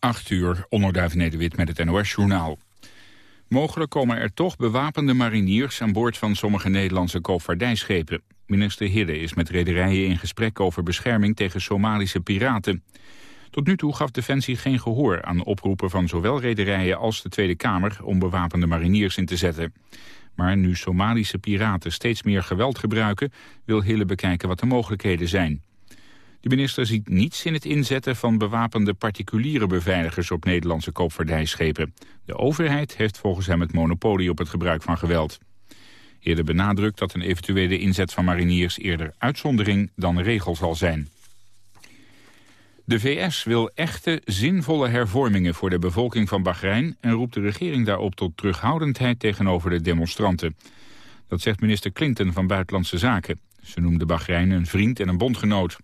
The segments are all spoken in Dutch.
8 uur, onderduif Nederwit met het NOS-journaal. Mogelijk komen er toch bewapende mariniers aan boord van sommige Nederlandse koopvaardijschepen. Minister Hidde is met rederijen in gesprek over bescherming tegen Somalische piraten. Tot nu toe gaf Defensie geen gehoor aan oproepen van zowel rederijen als de Tweede Kamer om bewapende mariniers in te zetten. Maar nu Somalische piraten steeds meer geweld gebruiken, wil Hille bekijken wat de mogelijkheden zijn. De minister ziet niets in het inzetten van bewapende particuliere beveiligers op Nederlandse koopvaardijschepen. De overheid heeft volgens hem het monopolie op het gebruik van geweld. Eerder benadrukt dat een eventuele inzet van mariniers eerder uitzondering dan regel zal zijn. De VS wil echte, zinvolle hervormingen voor de bevolking van Bahrein... en roept de regering daarop tot terughoudendheid tegenover de demonstranten. Dat zegt minister Clinton van Buitenlandse Zaken. Ze noemde Bahrein een vriend en een bondgenoot.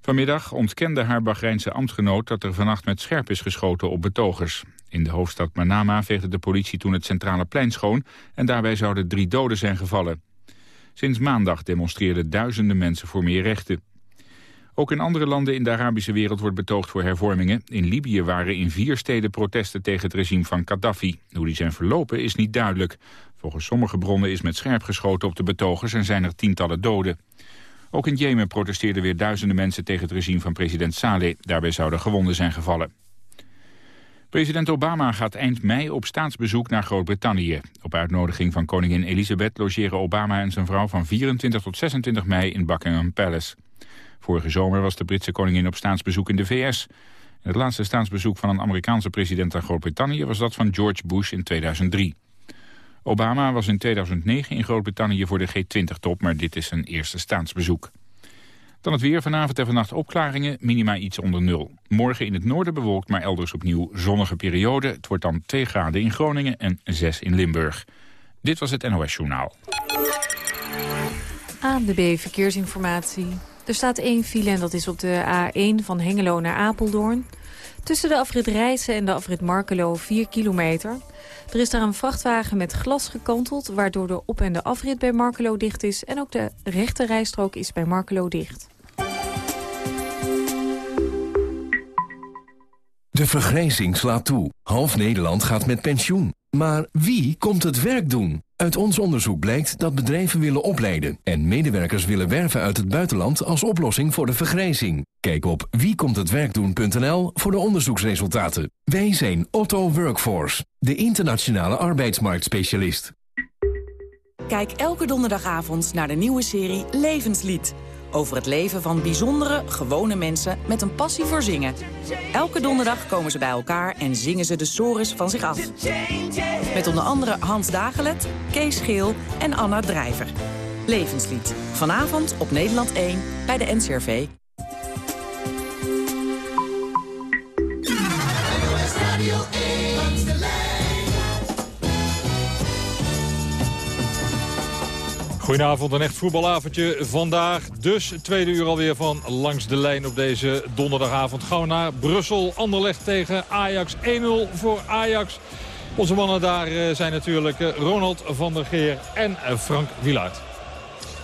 Vanmiddag ontkende haar Bahreinse ambtgenoot dat er vannacht met scherp is geschoten op betogers. In de hoofdstad Manama veegde de politie toen het centrale plein schoon en daarbij zouden drie doden zijn gevallen. Sinds maandag demonstreerden duizenden mensen voor meer rechten. Ook in andere landen in de Arabische wereld wordt betoogd voor hervormingen. In Libië waren in vier steden protesten tegen het regime van Gaddafi. Hoe die zijn verlopen is niet duidelijk. Volgens sommige bronnen is met scherp geschoten op de betogers en zijn er tientallen doden. Ook in Jemen protesteerden weer duizenden mensen tegen het regime van president Saleh. Daarbij zouden gewonden zijn gevallen. President Obama gaat eind mei op staatsbezoek naar Groot-Brittannië. Op uitnodiging van koningin Elizabeth logeren Obama en zijn vrouw van 24 tot 26 mei in Buckingham Palace. Vorige zomer was de Britse koningin op staatsbezoek in de VS. Het laatste staatsbezoek van een Amerikaanse president aan Groot-Brittannië was dat van George Bush in 2003. Obama was in 2009 in Groot-Brittannië voor de G20-top, maar dit is zijn eerste staatsbezoek. Dan het weer, vanavond en vannacht opklaringen, minima iets onder nul. Morgen in het noorden bewolkt, maar elders opnieuw zonnige periode. Het wordt dan 2 graden in Groningen en 6 in Limburg. Dit was het NOS Journaal. ANWB Verkeersinformatie. Er staat één file en dat is op de A1 van Hengelo naar Apeldoorn. Tussen de afrit Rijssen en de afrit Markelo 4 kilometer. Er is daar een vrachtwagen met glas gekanteld... waardoor de op- en de afrit bij Markelo dicht is... en ook de rechte rijstrook is bij Markelo dicht. De vergrijzing slaat toe. Half Nederland gaat met pensioen. Maar wie komt het werk doen? Uit ons onderzoek blijkt dat bedrijven willen opleiden... en medewerkers willen werven uit het buitenland als oplossing voor de vergrijzing. Kijk op wiekomthetwerkdoen.nl voor de onderzoeksresultaten. Wij zijn Otto Workforce, de internationale arbeidsmarktspecialist. Kijk elke donderdagavond naar de nieuwe serie Levenslied... Over het leven van bijzondere, gewone mensen met een passie voor zingen. Elke donderdag komen ze bij elkaar en zingen ze de sores van zich af. Met onder andere Hans Dagelet, Kees Geel en Anna Drijver. Levenslied. Vanavond op Nederland 1 bij de NCRV. Goedenavond, een echt voetbalavondje vandaag. Dus tweede uur alweer van Langs de Lijn op deze donderdagavond. Gaan we naar Brussel. Anderlecht tegen Ajax. 1-0 voor Ajax. Onze mannen daar eh, zijn natuurlijk eh, Ronald van der Geer en eh, Frank Wielaert.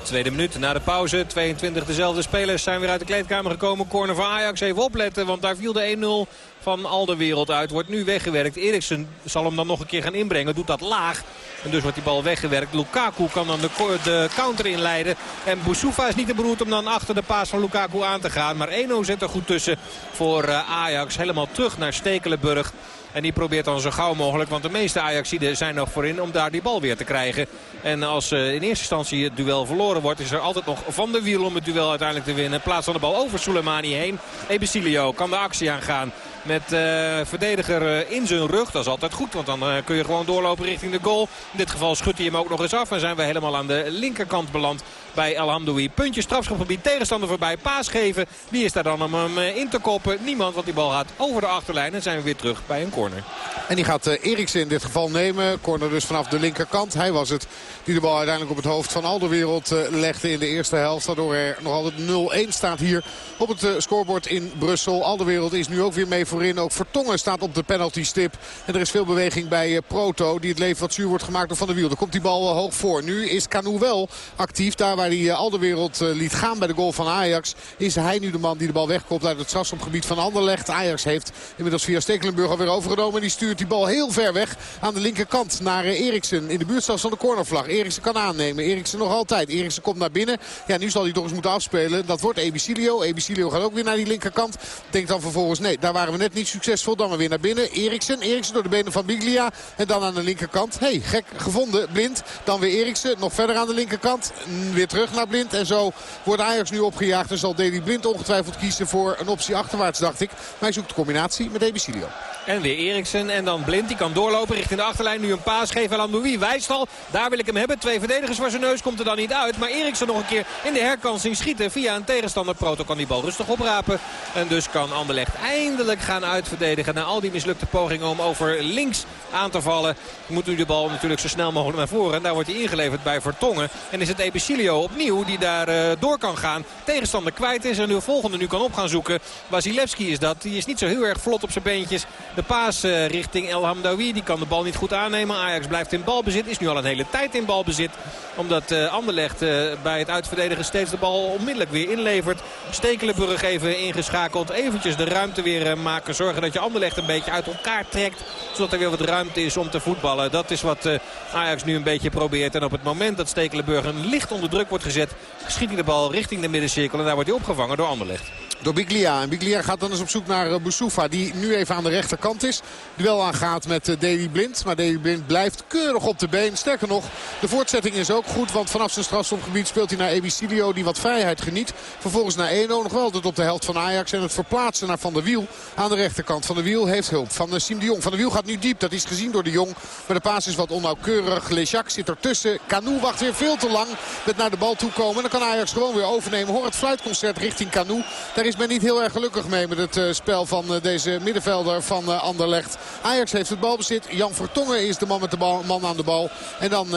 Tweede minuut na de pauze. 22 dezelfde spelers zijn weer uit de kleedkamer gekomen. Corner van Ajax. Even opletten, want daar viel de 1-0 van al de wereld uit. Wordt nu weggewerkt. Eriksen zal hem dan nog een keer gaan inbrengen. Doet dat laag. En dus wordt die bal weggewerkt. Lukaku kan dan de, de counter inleiden. En Boussoufa is niet te beroerd om dan achter de paas van Lukaku aan te gaan. Maar 1-0 zit er goed tussen voor eh, Ajax. Helemaal terug naar Stekelenburg. En die probeert dan zo gauw mogelijk, want de meeste Ajaxiden zijn nog voorin om daar die bal weer te krijgen. En als uh, in eerste instantie het duel verloren wordt, is er altijd nog Van de Wiel om het duel uiteindelijk te winnen. Plaats van de bal over Soleimani heen. Ebesilio kan de actie aangaan met uh, verdediger uh, in zijn rug. Dat is altijd goed, want dan uh, kun je gewoon doorlopen richting de goal. In dit geval schudt hij hem ook nog eens af en zijn we helemaal aan de linkerkant beland bij El Hamdoui. Puntje strafschopgebied, tegenstander voorbij, paas geven. Wie is daar dan om hem in te koppen? Niemand, want die bal gaat over de achterlijn en zijn we weer terug bij een corner. En die gaat Eriksen in dit geval nemen. Corner dus vanaf de linkerkant. Hij was het die de bal uiteindelijk op het hoofd van Alderwereld legde in de eerste helft. Waardoor er nog altijd 0-1 staat hier op het scorebord in Brussel. Alderwereld is nu ook weer mee voorin. Ook Vertongen staat op de penalty stip. En er is veel beweging bij Proto. Die het leven wat zuur wordt gemaakt door Van der Wiel. Er komt die bal hoog voor. Nu is Canu wel actief. Daar waar hij al de wereld liet gaan bij de goal van Ajax. Is hij nu de man die de bal wegkomt uit het strafschopgebied van Anderlecht. Ajax heeft inmiddels via Stekelenburg alweer overgenomen. En die stuurt die bal heel ver weg aan de linkerkant naar Eriksen. In de buurt zelfs van de cornervlag. Eriksen kan aannemen. Eriksen nog altijd. Eriksen komt naar binnen. Ja, nu zal hij toch eens moeten afspelen. Dat wordt Ebicilio. Ebicilio gaat ook weer naar die linkerkant. Denkt dan vervolgens, nee, daar waren we net niet succesvol. Dan maar weer naar binnen. Eriksen. Eriksen door de benen van Biglia. En dan aan de linkerkant. hey, gek gevonden. Blind. Dan weer Eriksen. Nog verder aan de linkerkant. Weer terug naar Blind. En zo wordt Ajax nu opgejaagd. En zal Deli Blind ongetwijfeld kiezen voor een optie achterwaarts, dacht ik. Maar hij zoekt de combinatie met Ebicilio. En weer Eriksen. En dan Blind. Die kan doorlopen richting de achterlijn. Nu een paas geven aan Louis. Wijst al. Daar wil ik hem hebben. Twee verdedigers voor zijn neus. Komt er dan niet uit. Maar Eriksen nog een keer in de herkansing schieten. Via een tegenstander. Proto kan die bal rustig oprapen. En dus kan Anderlecht eindelijk gaan uitverdedigen. Na al die mislukte pogingen om over links aan te vallen. Moet nu de bal natuurlijk zo snel mogelijk naar voren. En daar wordt hij ingeleverd bij Vertongen. En is het Ebicilio opnieuw die daar uh, door kan gaan. Tegenstander kwijt is en de volgende nu kan op gaan zoeken. Wasilewski is dat. Die is niet zo heel erg vlot op zijn beentjes. De paas uh, richting El Hamdawi. Die kan de bal niet goed aannemen. Ajax blijft in balbezit. Is nu al een hele tijd in balbezit. Omdat uh, Anderlecht bij het uitverdedigen steeds de bal onmiddellijk weer inlevert. Stekelenburg even ingeschakeld. Eventjes de ruimte weer maken. Zorgen dat je Anderlecht een beetje uit elkaar trekt. Zodat er weer wat ruimte is om te voetballen. Dat is wat Ajax nu een beetje probeert. En op het moment dat Stekelenburg een licht onder druk wordt gezet... schiet hij de bal richting de middencirkel. En daar wordt hij opgevangen door Anderlecht door Biglia. En Biglia gaat dan eens op zoek naar Boussoufa. Die nu even aan de rechterkant is. Duel aangaat met Davy Blind. Maar Davy Blind blijft keurig op de been. Sterker nog, de voortzetting is ook goed. Want vanaf zijn strafstopgebied speelt hij naar Ebicilio. Die wat vrijheid geniet. Vervolgens naar Eno. Nog wel altijd op de helft van Ajax. En het verplaatsen naar Van der Wiel aan de rechterkant. Van der Wiel heeft hulp van Siem de Jong. Van der Wiel gaat nu diep. Dat is gezien door de Jong. Maar de paas is wat onnauwkeurig. Lejac zit ertussen. Canu wacht weer veel te lang met naar de bal toe komen. En dan kan Ajax gewoon weer overnemen. Hoor het fluitconcert richting Canu. Daar is men niet heel erg gelukkig mee met het uh, spel van uh, deze middenvelder van uh, Anderlecht. Ajax heeft het balbezit. Jan Vertongen is de man met de bal, man aan de bal. En dan 1-0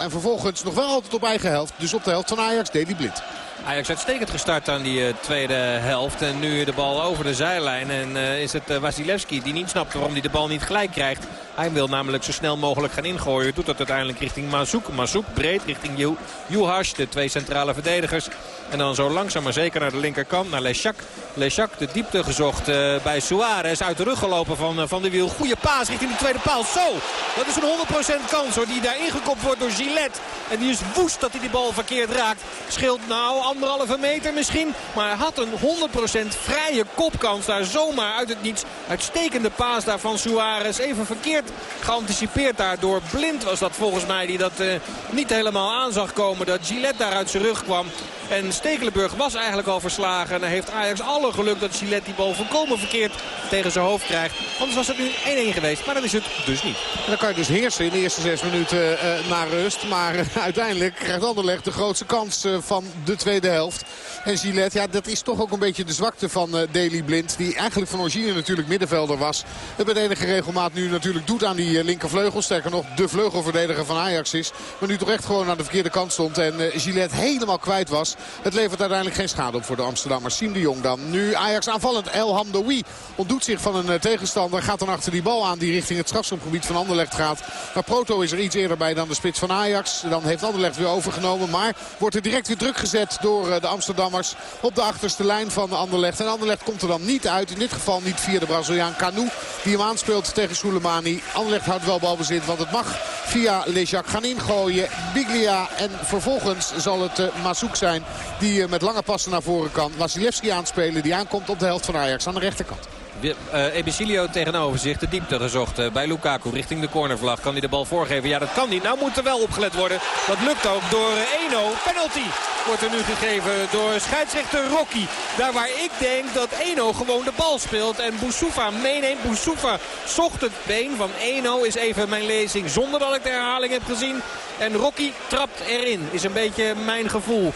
en vervolgens nog wel altijd op eigen helft. Dus op de helft van Ajax, Deli Blind. Ajax uitstekend gestart aan die uh, tweede helft. En nu de bal over de zijlijn. En uh, is het uh, Wasilewski die niet snapt waarom hij de bal niet gelijk krijgt. Hij wil namelijk zo snel mogelijk gaan ingooien. Doet dat uiteindelijk richting Mazouk. Mazouk breed richting Juhas, de twee centrale verdedigers. En dan zo langzaam maar zeker naar de linkerkant, naar Lechak. Lechak de diepte gezocht bij Suarez. Uit de rug gelopen van, van de wiel. Goede paas richting de tweede paal. Zo, dat is een 100% kans hoor. Die daar ingekopt wordt door Gillette. En die is woest dat hij die bal verkeerd raakt. Scheelt nou anderhalve meter misschien. Maar hij had een 100% vrije kopkans daar zomaar uit het niets. Uitstekende paas daar van Suarez. Even verkeerd geanticipeerd daardoor. Blind was dat volgens mij die dat uh, niet helemaal aan zag komen. Dat Gillette daar uit zijn rug kwam. En Stekelenburg was eigenlijk al verslagen. En heeft Ajax alle geluk dat Gillette die bal volkomen verkeerd tegen zijn hoofd krijgt. Anders was het nu 1-1 geweest. Maar dat is het dus niet. En dan kan je dus heersen in de eerste zes minuten uh, naar rust. Maar uiteindelijk krijgt Anderlecht de grootste kans van de tweede helft. En Gillette, ja, dat is toch ook een beetje de zwakte van uh, Blind. Die eigenlijk van origine natuurlijk middenvelder was. Het met enige regelmaat nu natuurlijk doet aan die uh, linkervleugel. Sterker nog, de vleugelverdediger van Ajax is. Maar nu toch echt gewoon aan de verkeerde kant stond. En uh, Gillette helemaal kwijt was. Het levert uiteindelijk geen schade op voor de Amsterdammers. Siem de Jong dan. Nu Ajax aanvallend. El Hamdoui ontdoet zich van een tegenstander. Gaat dan achter die bal aan die richting het strafschopgebied van Anderlecht gaat. Maar Proto is er iets eerder bij dan de spits van Ajax. Dan heeft Anderlecht weer overgenomen. Maar wordt er direct weer druk gezet door de Amsterdammers op de achterste lijn van Anderlecht. En Anderlecht komt er dan niet uit. In dit geval niet via de Braziliaan Canu. Die hem aanspeelt tegen Soleimani. Anderlecht houdt wel balbezit. Want het mag via Lejac gaan ingooien. Biglia. En vervolgens zal het uh, zijn. Die uh, met lange passen naar voren kan. Wasilewski aanspelen. Die aankomt op de helft van Ajax aan de rechterkant. Uh, Ebicilio tegenover zich. De diepte gezocht uh, bij Lukaku richting de cornervlag. Kan hij de bal voorgeven? Ja, dat kan niet. Nou moet er wel opgelet worden. Dat lukt ook door Eno. Penalty wordt er nu gegeven door scheidsrechter Rocky. Daar waar ik denk dat Eno gewoon de bal speelt. En Boussoufa meeneemt. Boussoufa zocht het been van Eno. Is even mijn lezing zonder dat ik de herhaling heb gezien. En Rocky trapt erin. Is een beetje mijn gevoel.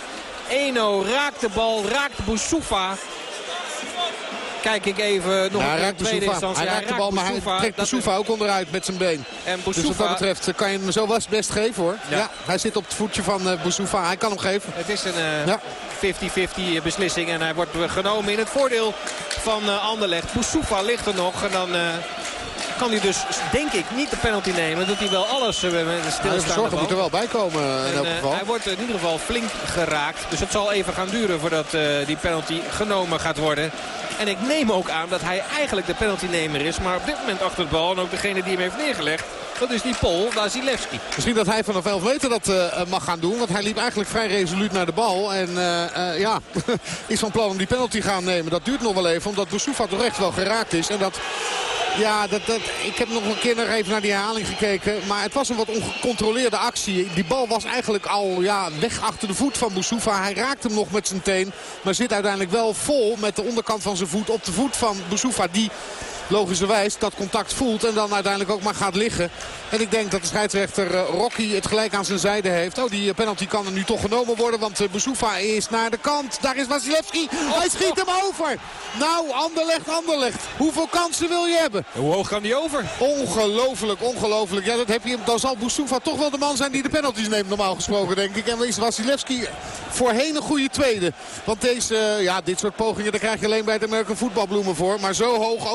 Eno raakt de bal, raakt Boussoufa kijk ik even nog nou, een tweede instantie. Hij raakt de bal, maar hij trekt Boussoufa ook onderuit met zijn been. En Dus wat dat betreft kan je hem zo best geven hoor. Ja. hij zit op het voetje van uh, Boussoufa. Hij kan hem geven. Het is een 50-50 uh, beslissing. En hij wordt genomen in het voordeel van uh, Anderlecht. Boussoufa ligt er nog. En dan kan hij dus, denk ik, niet de penalty nemen. Dat hij wel alles uh, stilstaande bal. moet er wel bij komen in elk geval. hij wordt in ieder geval flink geraakt. Dus het zal even gaan duren voordat die penalty genomen gaat worden. En ik neem ook aan dat hij eigenlijk de penaltynemer is. Maar op dit moment achter de bal en ook degene die hem heeft neergelegd. Dat is die Pol Wasilewski. Misschien dat hij vanaf 11 meter dat uh, mag gaan doen. Want hij liep eigenlijk vrij resoluut naar de bal. En uh, uh, ja, is van plan om die penalty gaan nemen. Dat duurt nog wel even. Omdat Boussoufa toch echt wel geraakt is. En dat ja, dat, dat, ik heb nog een keer nog even naar die herhaling gekeken. Maar het was een wat ongecontroleerde actie. Die bal was eigenlijk al ja, weg achter de voet van Boussoufa. Hij raakt hem nog met zijn teen. Maar zit uiteindelijk wel vol met de onderkant van zijn voet op de voet van Boussoufa. Die logischerwijs dat contact voelt en dan uiteindelijk ook maar gaat liggen. En ik denk dat de scheidsrechter eh, Rocky het gelijk aan zijn zijde heeft. Oh, die penalty kan er nu toch genomen worden, want eh, Boussoufa is naar de kant. Daar is Wasilewski. Hij schiet hem over. Nou, Anderlecht, Anderlecht. Hoeveel kansen wil je hebben? Hoe hoog kan die over? Ongelooflijk, ongelooflijk. Ja, dat heb je, dan zal Boussoufa toch wel de man zijn die de penalties neemt, normaal gesproken, denk ik. En is Wasilewski voorheen een goede tweede. Want deze, eh, ja, dit soort pogingen, daar krijg je alleen bij de American voetbalbloemen voor. Maar zo hoog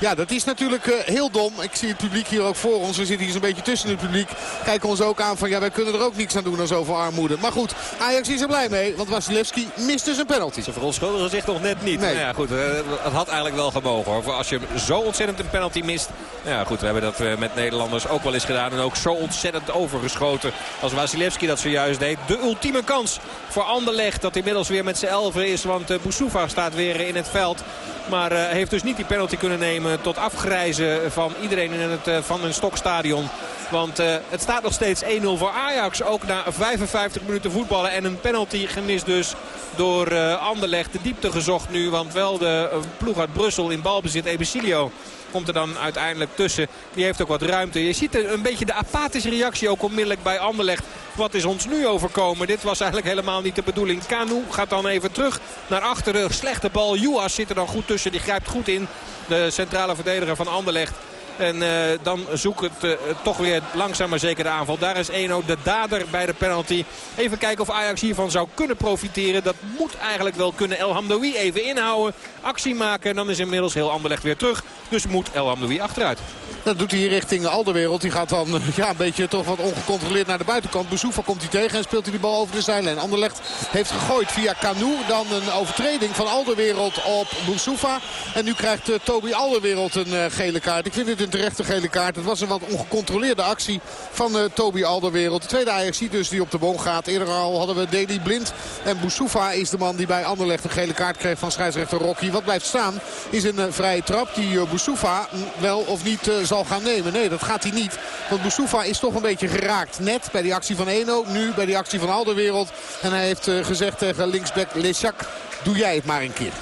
ja, dat is natuurlijk uh, heel dom. Ik zie het publiek hier ook voor ons. We zitten hier zo'n beetje tussen het publiek. Kijken ons ook aan van ja, wij kunnen er ook niks aan doen aan zoveel armoede. Maar goed, Ajax is er blij mee. Want Wasilewski mist dus een penalty. Ze verontschuldigen zich nog net niet. Nee. Nou ja, goed, uh, het had eigenlijk wel gemogen hoor. Als je zo ontzettend een penalty mist. Nou ja, goed, we hebben dat uh, met Nederlanders ook wel eens gedaan. En ook zo ontzettend overgeschoten als Wasilewski dat zojuist deed. De ultieme kans voor Anderlecht dat inmiddels weer met z'n elfen is. Want Boussoufa staat weer in het veld. Maar heeft dus niet die penalty kunnen nemen tot afgrijzen van iedereen in het uh, Van een Stokstadion. Want uh, het staat nog steeds 1-0 voor Ajax. Ook na 55 minuten voetballen. En een penalty gemist dus door uh, Anderlecht. De diepte gezocht nu. Want wel de ploeg uit Brussel in balbezit. Ebesilio komt er dan uiteindelijk tussen. Die heeft ook wat ruimte. Je ziet een beetje de apathische reactie ook onmiddellijk bij Anderlecht. Wat is ons nu overkomen? Dit was eigenlijk helemaal niet de bedoeling. Kanu gaat dan even terug naar achteren. Slechte bal. Juas zit er dan goed tussen. Die grijpt goed in. De centrale verdediger van Anderlecht. En uh, dan zoekt het uh, toch weer langzaam maar zeker de aanval. Daar is 1-0 de dader bij de penalty. Even kijken of Ajax hiervan zou kunnen profiteren. Dat moet eigenlijk wel kunnen. El Hamdoui even inhouden. Actie maken. En dan is inmiddels heel Anderlecht weer terug. Dus moet El Hamdoui achteruit. Dat doet hij richting Alderwereld. Die gaat dan ja, een beetje toch wat ongecontroleerd naar de buitenkant. Bezoefa komt hij tegen en speelt hij de bal over de zijlijn. Anderlecht heeft gegooid via Canu. Dan een overtreding van Alderwereld op Boussoufa. En nu krijgt uh, Toby Alderwereld een gele kaart. Ik vind het een terechte gele kaart. Het was een wat ongecontroleerde actie van uh, Toby Alderwereld. De tweede Ajax dus die op de boom gaat. Eerder al hadden we Deli Blind. En Boussoufa is de man die bij Anderlecht een gele kaart kreeg van scheidsrechter Rocky. Wat blijft staan is een vrije trap die Boussoufa wel of niet zal gaan nemen. Nee, dat gaat hij niet. Want Boussoufa is toch een beetje geraakt. Net bij die actie van Eno, nu bij die actie van Alderwereld. En hij heeft gezegd tegen linksback Leschak, doe jij het maar een keer.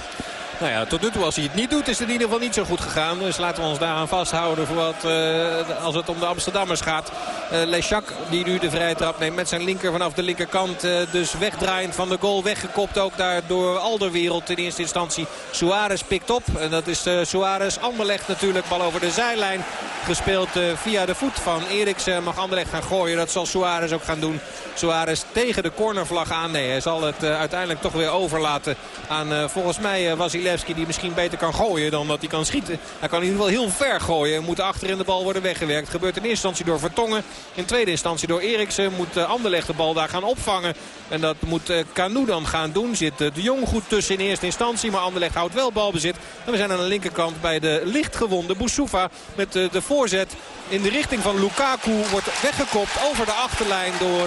Nou ja, tot nu toe als hij het niet doet is het in ieder geval niet zo goed gegaan. Dus laten we ons daaraan vasthouden voor wat, uh, als het om de Amsterdammers gaat. Uh, Lechak die nu de vrije trap neemt met zijn linker vanaf de linkerkant. Uh, dus wegdraaiend van de goal. Weggekopt ook daar door Alderwereld in eerste instantie. Suarez pikt op. En dat is uh, Suarez. Anderlecht natuurlijk. Bal over de zijlijn. Gespeeld via de voet van Eriksen. Mag Anderlecht gaan gooien. Dat zal Suarez ook gaan doen. Suarez tegen de cornervlag aan. Nee, hij zal het uiteindelijk toch weer overlaten aan volgens mij was hij die misschien beter kan gooien dan dat hij kan schieten. Hij kan in ieder geval heel ver gooien. Moet achterin de bal worden weggewerkt. Gebeurt in eerste instantie door Vertongen. In tweede instantie door Eriksen. Moet uh, Anderlecht de bal daar gaan opvangen. En dat moet Canu dan gaan doen. Zit uh, de Jong goed tussen in eerste instantie. Maar Anderlecht houdt wel balbezit. En we zijn aan de linkerkant bij de lichtgewonde Boussoufa. Met de voorzet in de richting van Lukaku. Wordt weggekopt over de achterlijn door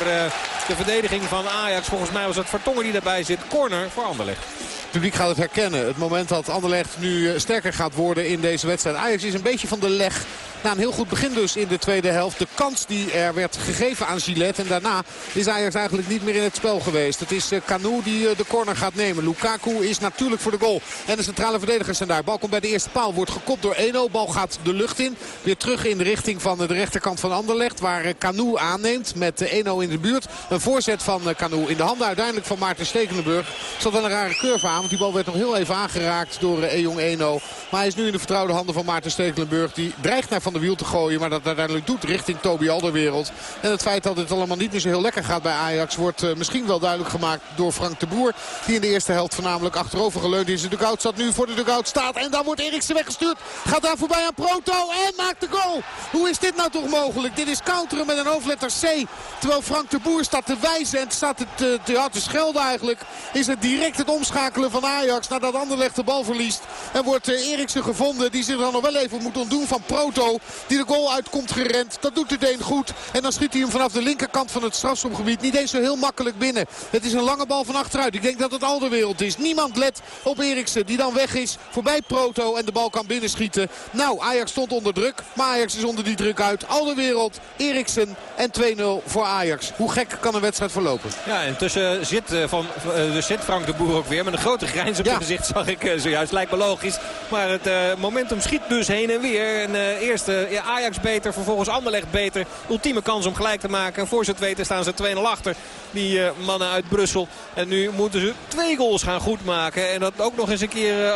de verdediging van Ajax. Volgens mij was het Vertongen die daarbij zit. Corner voor Anderlecht. Het publiek gaat het herkennen. Het moment dat Anderlecht nu sterker gaat worden in deze wedstrijd. Ajax is een beetje van de leg Na een heel goed begin dus in de tweede helft. De kans die er werd gegeven aan Gillette. En daarna is Ajax eigenlijk niet meer in het spel geweest. Het is Canu die de corner gaat nemen. Lukaku is natuurlijk voor de goal. En de centrale verdedigers zijn daar. Bal komt bij de eerste paal. Wordt gekopt door Eno. Bal gaat de lucht in. Weer terug in de richting van de rechterkant van Anderlecht. Waar Canu aanneemt met Eno in de buurt. Een voorzet van Canu in de handen uiteindelijk van Maarten Stekelenburg. Zat wel een rare curve aan. Want die bal werd nog heel even aangeraakt door Ejong Eno. Maar hij is nu in de vertrouwde handen van Maarten Stekelenburg. Die dreigt naar Van der Wiel te gooien. Maar dat uiteindelijk doet richting Toby Alderwereld. En het feit dat het allemaal niet meer zo heel lekker gaat bij Ajax... wordt misschien wel duidelijk gemaakt door Frank de Boer. Die in de eerste helft voornamelijk achterover geleund is. De dugout staat nu voor de dugout staat. En dan wordt Eriksen weggestuurd. Gaat daar voorbij aan Proto en maakt de goal. Hoe is dit nou toch mogelijk? Dit is counteren met een hoofdletter C. Terwijl Frank de Boer staat te wijzen en staat te, te, ja, te schelden eigenlijk. Is het direct het omschakelen van Ajax nadat Anderlecht de bal verliest. En wordt uh, Eriksen gevonden die zich dan nog wel even moet ontdoen van Proto. Die de goal uitkomt gerend. Dat doet de Deen goed. En dan schiet hij hem vanaf de linkerkant van het strafschopgebied niet eens zo heel makkelijk binnen. Het is een lange bal van achteruit. Ik denk dat het al de wereld is. Niemand let op Eriksen die dan weg is. Voorbij Proto en de bal kan binnenschieten. Nou, Ajax stond onder druk. Maar Ajax is onder die druk uit. Al de wereld, Eriksen en 2-0 voor Ajax. Hoe gek kan een wedstrijd verlopen? Ja, intussen zit, uh, van, dus zit Frank de Boer ook weer. Met een grote grijns op ja. zijn gezicht zag ik uh, zojuist. Lijkt me logisch. Maar het momentum schiet dus heen en weer. En eerst ja, Ajax beter, vervolgens Anderlecht beter. Ultieme kans om gelijk te maken. En voor ze het weten staan ze 2-0 achter. Die mannen uit Brussel. En nu moeten ze twee goals gaan goedmaken. En dat ook nog eens een keer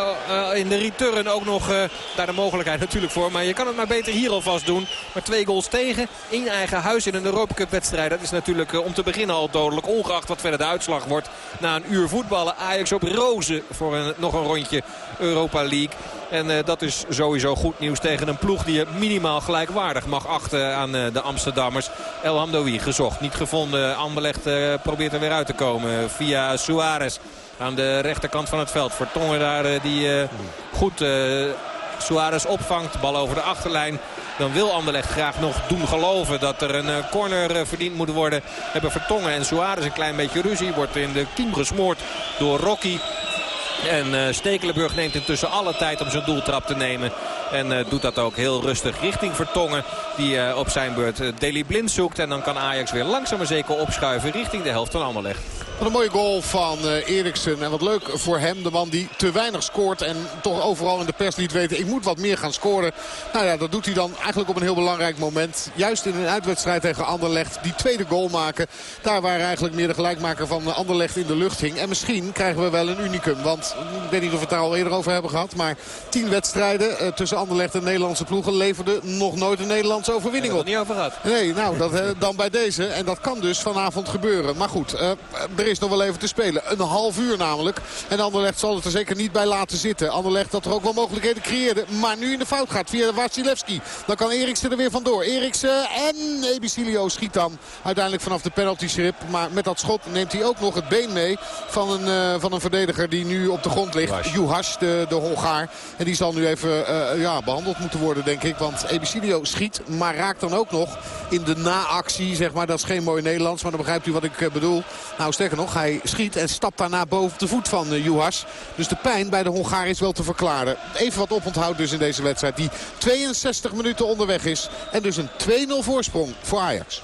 in de return ook nog daar de mogelijkheid natuurlijk voor. Maar je kan het maar beter hier alvast doen. Maar twee goals tegen in eigen huis in een Europa Cup wedstrijd. Dat is natuurlijk om te beginnen al dodelijk. Ongeacht wat verder de uitslag wordt. Na een uur voetballen Ajax op rozen voor een, nog een rondje Europa League. En uh, dat is sowieso goed nieuws tegen een ploeg die je minimaal gelijkwaardig mag achten aan uh, de Amsterdammers. El Hamdoui gezocht, niet gevonden. Anderlecht uh, probeert er weer uit te komen via Suarez aan de rechterkant van het veld. Vertongen daar die goed Suarez opvangt. Bal over de achterlijn. Dan wil Anderlecht graag nog doen geloven dat er een corner verdiend moet worden. Hebben Vertongen en Suarez een klein beetje ruzie. Wordt in de kiem gesmoord door Rocky. En uh, Stekelenburg neemt intussen alle tijd om zijn doeltrap te nemen. En uh, doet dat ook heel rustig richting Vertongen. Die uh, op zijn beurt Deli Blind zoekt. En dan kan Ajax weer langzaam maar zeker opschuiven richting de helft van Anderlecht. Wat een mooie goal van uh, Eriksen. En wat leuk voor hem. De man die te weinig scoort. En toch overal in de pers liet weten. Ik moet wat meer gaan scoren. Nou ja, dat doet hij dan eigenlijk op een heel belangrijk moment. Juist in een uitwedstrijd tegen Anderlecht. Die tweede goal maken. Daar waar eigenlijk meer de gelijkmaker van Anderlecht in de lucht hing. En misschien krijgen we wel een unicum. Want ik weet niet of we het daar al eerder over hebben gehad. Maar tien wedstrijden uh, tussen Anderlecht en Nederlandse ploegen leverden nog nooit een Nederlandse overwinning op. niet over gehad. Nee, nou dat, uh, dan bij deze. En dat kan dus vanavond gebeuren. Maar goed, er is nog wel even te spelen. Een half uur namelijk. En Anderlecht zal het er zeker niet bij laten zitten. Anderlecht dat er ook wel mogelijkheden creëerde. Maar nu in de fout gaat via Wasilewski. Dan kan Eriksen er weer vandoor. Eriksen en Ebicilio schiet dan uiteindelijk vanaf de penalty strip. Maar met dat schot neemt hij ook nog het been mee van een, uh, van een verdediger die nu op de grond ligt. Juhas, de, de Hongaar. En die zal nu even uh, ja, behandeld moeten worden denk ik. Want Ebicilio schiet, maar raakt dan ook nog in de naactie. Zeg maar. Dat is geen mooi Nederlands, maar dan begrijpt u wat ik bedoel. Nou, sterker nog, hij schiet en stapt daarna boven de voet van uh, Juhas. Dus de pijn bij de Hongaar is wel te verklaren. Even wat oponthoud dus in deze wedstrijd. Die 62 minuten onderweg is. En dus een 2-0 voorsprong voor Ajax.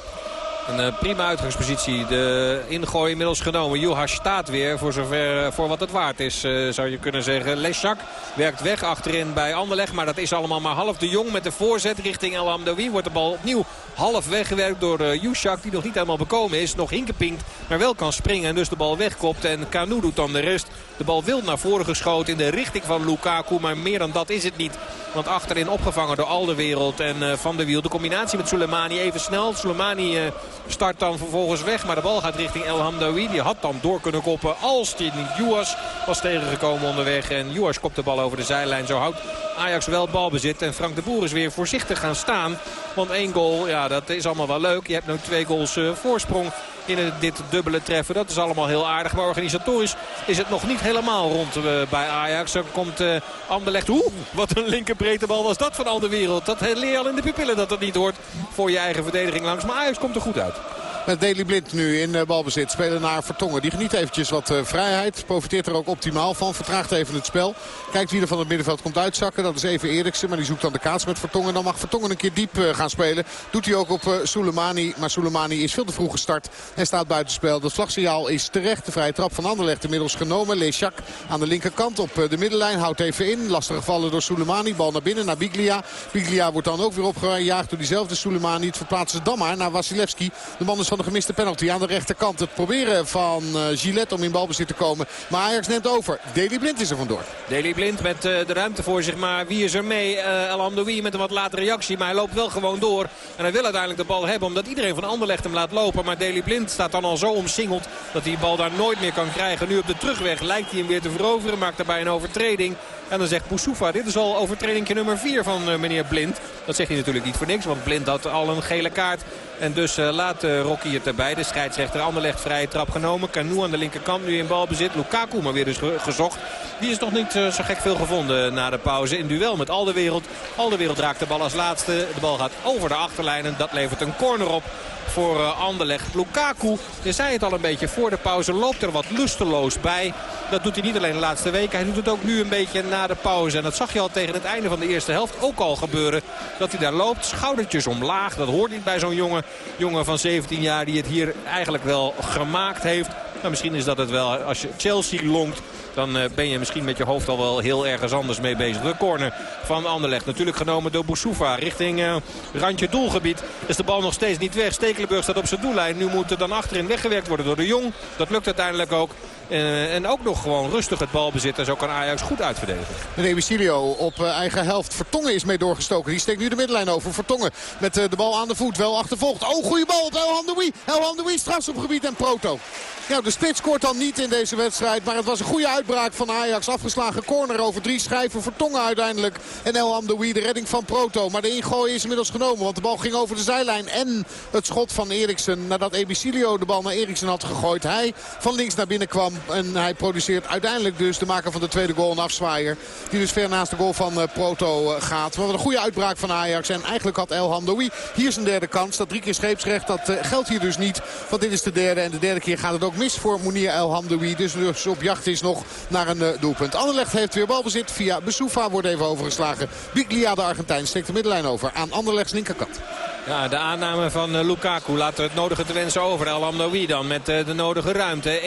Een uh, prima uitgangspositie. De ingooi inmiddels genomen. Juhas staat weer voor zover uh, voor wat het waard is. Uh, zou je kunnen zeggen. Leschak werkt weg achterin bij Anderlecht. Maar dat is allemaal maar half de jong met de voorzet richting El Amdoui. Wordt de bal opnieuw half weggewerkt door uh. Die nog niet helemaal bekomen is. Nog ingepinkt. Maar wel kan springen. En dus de bal wegkopt. En Kanu doet dan de rest. De bal wild naar voren geschoten in de richting van Lukaku. Maar meer dan dat is het niet. Want achterin opgevangen door Alderwereld en Van der Wiel. De combinatie met Soleimani even snel. Soleimani start dan vervolgens weg. Maar de bal gaat richting El Hamdawi. Die had dan door kunnen koppen als die niet Juas was tegengekomen onderweg. En Juas kopt de bal over de zijlijn. Zo houdt Ajax wel balbezit. En Frank de Boer is weer voorzichtig gaan staan. Want één goal, ja, dat is allemaal wel leuk. Je hebt nu twee goals uh, voorsprong in dit dubbele treffen. Dat is allemaal heel aardig. Maar organisatorisch is het nog niet helemaal rond uh, bij Ajax. Er komt uh, Anderlecht. Oeh, wat een linkerbreedte bal was dat van al de wereld. Dat leer je al in de pupillen dat het niet hoort voor je eigen verdediging langs. Maar Ajax komt er goed uit. Met Deli Blind nu in balbezit. Spelen naar Vertongen. Die geniet eventjes wat vrijheid. Profiteert er ook optimaal van. Vertraagt even het spel. Kijkt wie er van het middenveld komt uitzakken. Dat is even Eriksen. Maar die zoekt dan de kaats met Vertongen. Dan mag Vertongen een keer diep gaan spelen. Doet hij ook op Soleimani. Maar Soleimani is veel te vroeg gestart. En staat buitenspel. Dat vlagsignaal is terecht. De vrije trap van Anderlecht inmiddels genomen. Leschak aan de linkerkant op de middenlijn. Houdt even in. Lastig gevallen door Soleimani. Bal naar binnen naar Biglia. Biglia wordt dan ook weer opgejaagd door diezelfde Soleimani. Het verplaatsen dan maar naar Wasilewski. De man van de gemiste penalty aan de rechterkant. Het proberen van uh, Gillette om in balbezit te komen. Maar Ajax neemt over. Deli Blind is er vandoor. Deli Blind met uh, de ruimte voor zich. Maar wie is er mee? Uh, El Amdoui met een wat late reactie. Maar hij loopt wel gewoon door. En hij wil uiteindelijk de bal hebben. Omdat iedereen van Anderlecht hem laat lopen. Maar Deli Blind staat dan al zo omsingeld. Dat hij die bal daar nooit meer kan krijgen. Nu op de terugweg lijkt hij hem weer te veroveren. Maakt daarbij een overtreding. En dan zegt Boussoufa, dit is al overtreding nummer 4 van uh, meneer Blind. Dat zegt hij natuurlijk niet voor niks, want Blind had al een gele kaart. En dus uh, laat uh, Rocky het erbij. De scheidsrechter Anderlecht vrije trap genomen. Canoe aan de linkerkant nu in balbezit. Lukaku maar weer dus gezocht. Die is nog niet zo gek veel gevonden na de pauze. In duel met Al de Wereld. Al de Wereld raakt de bal als laatste. De bal gaat over de achterlijn en dat levert een corner op voor uh, Anderlecht. Lukaku, je zei het al een beetje voor de pauze, loopt er wat lusteloos bij. Dat doet hij niet alleen de laatste weken. Hij doet het ook nu een beetje na de pauze. En dat zag je al tegen het einde van de eerste helft ook al gebeuren. Dat hij daar loopt, schoudertjes omlaag. Dat hoort niet bij zo'n jongen, jongen van 17 jaar die het hier eigenlijk wel gemaakt heeft. Nou, misschien is dat het wel als je Chelsea longt. Dan uh, ben je misschien met je hoofd al wel heel ergens anders mee bezig. De corner van Anderlecht. Natuurlijk genomen door Boussoufa richting uh, randje doelgebied. Is de bal nog steeds niet weg. Stekelenburg staat op zijn doellijn. Nu moet er dan achterin weggewerkt worden door de Jong. Dat lukt uiteindelijk ook. Uh, en ook nog gewoon rustig het balbezit. En zo kan Ajax goed uitverdedigen. Rebisilio op uh, eigen helft. Vertongen is mee doorgestoken. Die steekt nu de middenlijn over. Vertongen met uh, de bal aan de voet. Wel achtervolgd. Oh, goede bal op El Handoui. El Handoui strafschopgebied en Proto. Ja, de spits scoort dan niet in deze wedstrijd. Maar het was een goede uitbraak van Ajax. Afgeslagen corner over drie schijven. Vertongen uiteindelijk. En El Hamdoui de redding van Proto. Maar de ingooi is inmiddels genomen. Want de bal ging over de zijlijn. En het schot van Eriksen. Nadat Ebicilio de bal naar Eriksen had gegooid. Hij van links naar binnen kwam. En hij produceert uiteindelijk dus de maker van de tweede goal. Een afzwaaier. Die dus ver naast de goal van uh, Proto uh, gaat. Maar wat een goede uitbraak van Ajax. En eigenlijk had El Hamdoui hier zijn derde kans. Dat drie keer scheepsrecht. Dat uh, geldt hier dus niet. Want dit is de derde. En de derde keer gaat het ook mis voor Mounir El Hamdoui. Dus, dus op jacht is nog naar een doelpunt. Anderlecht heeft weer balbezit via Besoufa. Wordt even overgeslagen. Biglia de Argentijn steekt de middenlijn over aan Anderlechts linkerkant. Ja, de aanname van uh, Lukaku laat het nodige te wensen over. El dan met uh, de nodige ruimte. 1-0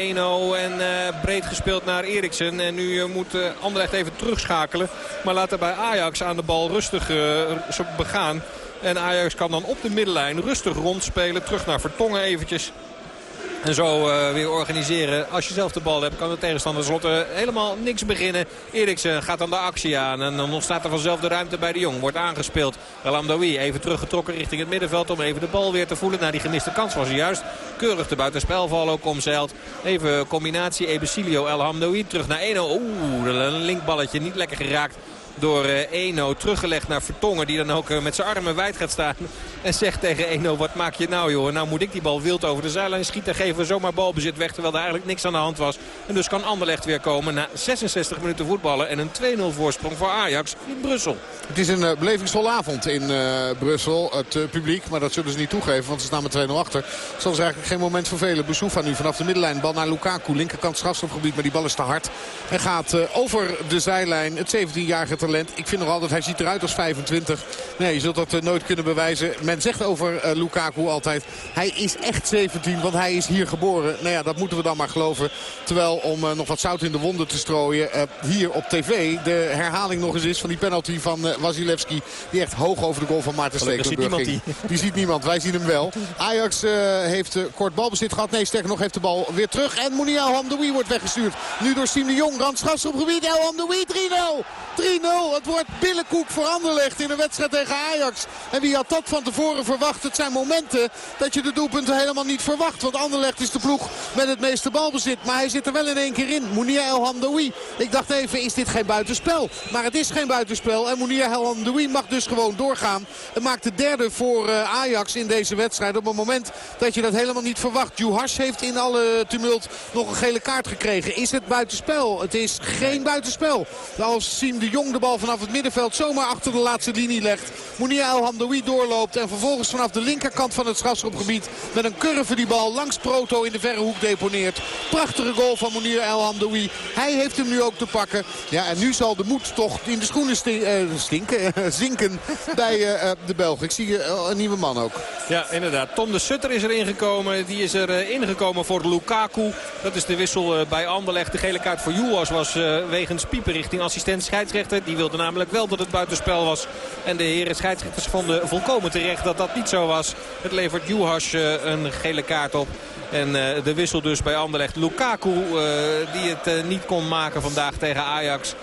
en uh, breed gespeeld naar Eriksen. En nu moet Anderlecht even terugschakelen. Maar laat er bij Ajax aan de bal rustig begaan. En Ajax kan dan op de middenlijn rustig rondspelen. Terug naar Vertongen eventjes. En zo uh, weer organiseren. Als je zelf de bal hebt, kan de tegenstander tenslotte helemaal niks beginnen. Eriksen gaat dan de actie aan. En dan ontstaat er vanzelf de ruimte bij de Jong. Wordt aangespeeld. El Amdoui even teruggetrokken richting het middenveld. Om even de bal weer te voelen. Na die gemiste kans was juist. Keurig de buitenspelval ook omzeild. Even combinatie Ebesilio El Hamdoui. Terug naar 1-0. Oeh, een linkballetje niet lekker geraakt door Eno teruggelegd naar Vertongen. Die dan ook met zijn armen wijd gaat staan. En zegt tegen Eno, wat maak je nou joh? Nou moet ik die bal wild over de zijlijn schieten. Geven we zomaar balbezit weg. Terwijl er eigenlijk niks aan de hand was. En dus kan Anderlecht weer komen na 66 minuten voetballen. En een 2-0 voorsprong voor Ajax in Brussel. Het is een uh, belevingsvolle avond in Brussel. Het publiek, maar dat zullen ze niet toegeven. Want ze staan met 2-0 achter. Zal ze eigenlijk geen moment vervelen. Boussoufa nu vanaf de middenlijn. Bal naar Lukaku. Linkerkant strafstofgebied. Maar die bal is te hard. Hij gaat over de zijlijn. Het 17-jarige talent. Ik vind nog altijd, hij ziet eruit als 25. Nee, je zult dat nooit kunnen bewijzen. Men zegt over Lukaku altijd. Hij is echt 17, want hij is hier geboren. Nou ja, dat moeten we dan maar geloven. Terwijl om nog wat zout in de wonden te strooien. hier op tv de herhaling nog eens is van die penalty van Wasilewski. Die echt hoog over de goal van Maarten Stekelenburg ging. Die. die ziet niemand, wij zien hem wel. Ajax heeft kort balbezit gehad. Nee, sterker nog heeft de bal weer terug. En Mounia Hamdoui wordt weggestuurd. Nu door Siem de Jong. Randschast op gebied. El Hamdoui 3-0. 3-0. Het wordt billenkoek voor Anderlecht in een wedstrijd tegen Ajax. En wie had dat van tevoren verwacht? Het zijn momenten dat je de doelpunten helemaal niet verwacht. Want Anderlecht is de ploeg met het meeste balbezit. Maar hij zit er wel in één keer in. Mounia El. Ik dacht even, is dit geen buitenspel? Maar het is geen buitenspel. En Mounia El mag dus gewoon doorgaan. Het maakt de derde voor uh, Ajax in deze wedstrijd. Op het moment dat je dat helemaal niet verwacht. Juhas heeft in alle tumult nog een gele kaart gekregen. Is het buitenspel? Het is geen buitenspel. Als Siem de Jong de bal vanaf het middenveld zomaar achter de laatste linie legt. Mounir El Hamdoui doorloopt en vervolgens vanaf de linkerkant van het strafschopgebied met een curve die bal langs Proto in de verre hoek deponeert. Prachtige goal van El Hamdoui. Hij heeft hem nu ook te pakken. Ja, en nu zal de moed toch in de schoenen stinken, zinken bij de Belgen. Ik zie een nieuwe man ook. Ja, inderdaad. Tom de Sutter is er ingekomen. Die is er ingekomen voor Lukaku. Dat is de wissel bij Anderlecht. De gele kaart voor Juwas was wegens piepen richting assistent Die wilde namelijk wel dat het buitenspel was. En de heren scheidsrechters vonden volkomen terecht dat dat niet zo was. Het levert Juhas een gele kaart op. En de wissel dus bij Anderlecht. Lukaku die het niet kon maken vandaag tegen Ajax.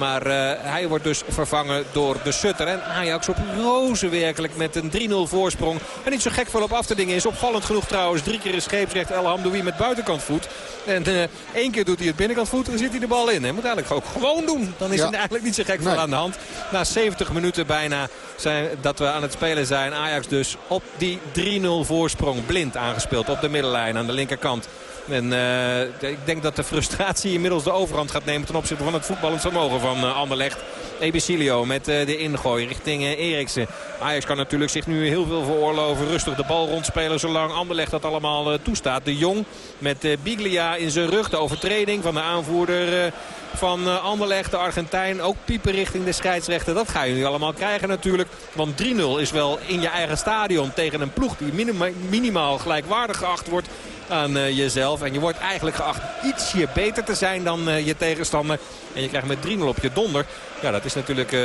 Maar uh, hij wordt dus vervangen door de Sutter. En Ajax op rozen werkelijk met een 3-0 voorsprong. En niet zo gek veel op af te dingen is. Opvallend genoeg trouwens. Drie keer is scheepsrecht El Hamdoui met buitenkant voet. En uh, één keer doet hij het binnenkant voet. Dan zit hij de bal in. Hij moet eigenlijk ook gewoon doen. Dan is ja. er eigenlijk niet zo gek veel aan de hand. Na 70 minuten bijna zijn, dat we aan het spelen zijn. Ajax dus op die 3-0 voorsprong. Blind aangespeeld op de middenlijn aan de linkerkant. En uh, ik denk dat de frustratie inmiddels de overhand gaat nemen ten opzichte van het voetballend vermogen van uh, Anderlecht. Ebicilio met uh, de ingooi richting Eriksen. Ajax kan natuurlijk zich nu heel veel veroorloven. Rustig de bal rondspelen zolang Anderlecht dat allemaal toestaat. De Jong met Biglia in zijn rug. De overtreding van de aanvoerder van Anderlecht, de Argentijn. Ook piepen richting de scheidsrechter. Dat ga je nu allemaal krijgen natuurlijk. Want 3-0 is wel in je eigen stadion tegen een ploeg die minima minimaal gelijkwaardig geacht wordt aan uh, jezelf. En je wordt eigenlijk geacht ietsje beter te zijn dan uh, je tegenstander. En je krijgt met 3-0 op je donder. Ja, dat is natuurlijk uh,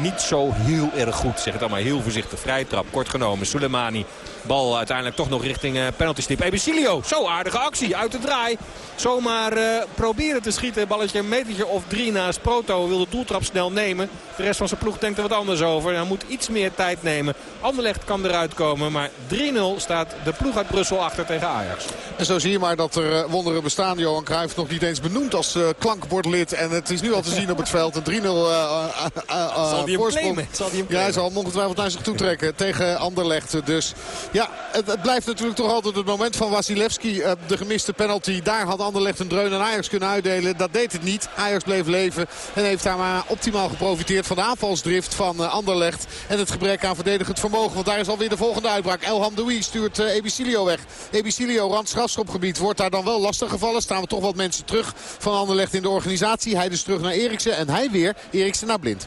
niet zo heel erg goed. Zeg het allemaal heel voorzichtig. Vrije trap, kort genomen. Soleimani. Bal uiteindelijk toch nog richting uh, penalty stip. Ebicilio, zo aardige actie. Uit de draai. Zomaar proberen te schieten. Balletje een metertje of drie naast Proto. Wil de doeltrap snel nemen. De rest van zijn ploeg denkt er wat anders over. Hij moet iets meer tijd nemen. Anderlecht kan eruit komen. Maar 3-0 staat de ploeg uit Brussel achter tegen Ajax. En zo zie je maar dat er wonderen bestaan. Johan Cruijff nog niet eens benoemd als uh, klankbordlid. En het is nu al te zien op het veld. Een 3-0 uh, voorsprong. Zal hij ja, hij zal hem ongetwijfeld naar zich toe trekken tegen Anderlecht. Dus ja, het, het, blijft natuurlijk toch altijd het moment van Wasilewski. Uh, de gemiste penalty. Daar had Anderlecht een dreun aan Ajax kunnen uitdelen. Dat deed het niet. Ajax bleef leven. En heeft daar maar optimaal geprofiteerd van de aanvalsdrift van uh, Anderlecht. En het gebrek aan verdedigend vermogen. Want daar is alweer de volgende uitbraak. El Hamdoui stuurt uh, Ebicilio weg. Ebicilio, rand strafschopgebied. Wordt daar dan wel lastig gevallen. Staan we toch wat mensen terug van Anderlecht in de organisatie. Hij dus terug naar Eriksen. En hij weer Eriksen naar Blind.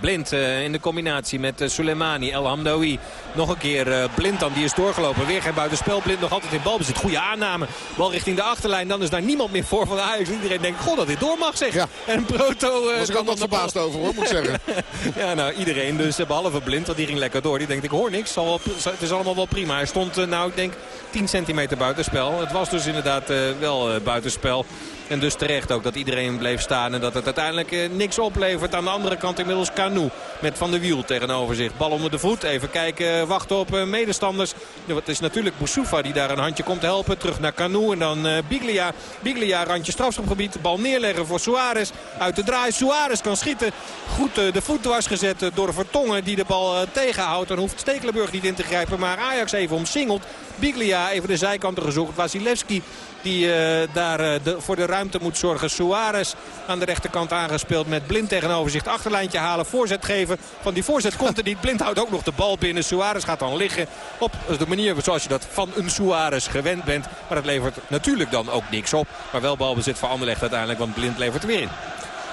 Blind uh, in de combinatie met uh, Soleimani, El Hamdoui. Nog een keer uh, Blind dan, die is doorgelopen. Weer geen buitenspel. Blind nog altijd in balbezit. Goede aanname. Bal richting de achterlijn. Dan is daar niemand meer voor van Ajax. Iedereen denkt, god dat dit door mag zeg. Ja. En Proto... was ik ook wat verbaasd over hoor, moet ik zeggen. ja, nou iedereen. Dus behalve Blind, want die ging lekker door. Die denkt, ik hoor niks. Het is allemaal wel prima. Hij stond, nou ik denk, 10 centimeter buitenspel. Het was dus inderdaad wel buitenspel. En dus terecht ook dat iedereen bleef staan. En dat het uiteindelijk eh, niks oplevert. Aan de andere kant inmiddels Canu met Van der Wiel tegenover zich. Bal onder de voet. Even kijken, wachten op uh, medestanders. Het is natuurlijk Boussoufa die daar een handje komt helpen. Terug naar Canu en dan Biglia. Biglia randje strafschopgebied. Bal neerleggen voor Suarez. Uit de draai. Suarez kan schieten. Goed de voet dwars gezet door Vertongen die de bal tegenhoudt. Dan hoeft Stekelenburg niet in te grijpen. Maar Ajax even omsingeld. Biglia even de zijkanten gezocht. Wasilewski die uh, daar uh, de, voor de ruimte moet zorgen. Suarez aan de rechterkant aangespeeld met Blind tegenover zich. Achterlijntje halen, voorzet geven. Van die voorzet komt er niet. Blind houdt ook nog de bal binnen. Suarez gaat dan liggen op de manier zoals je dat van een Suarez gewend bent. Maar dat levert natuurlijk dan ook niks op. Maar wel balbezit voor Anderlecht uiteindelijk, want Blind levert er weer in.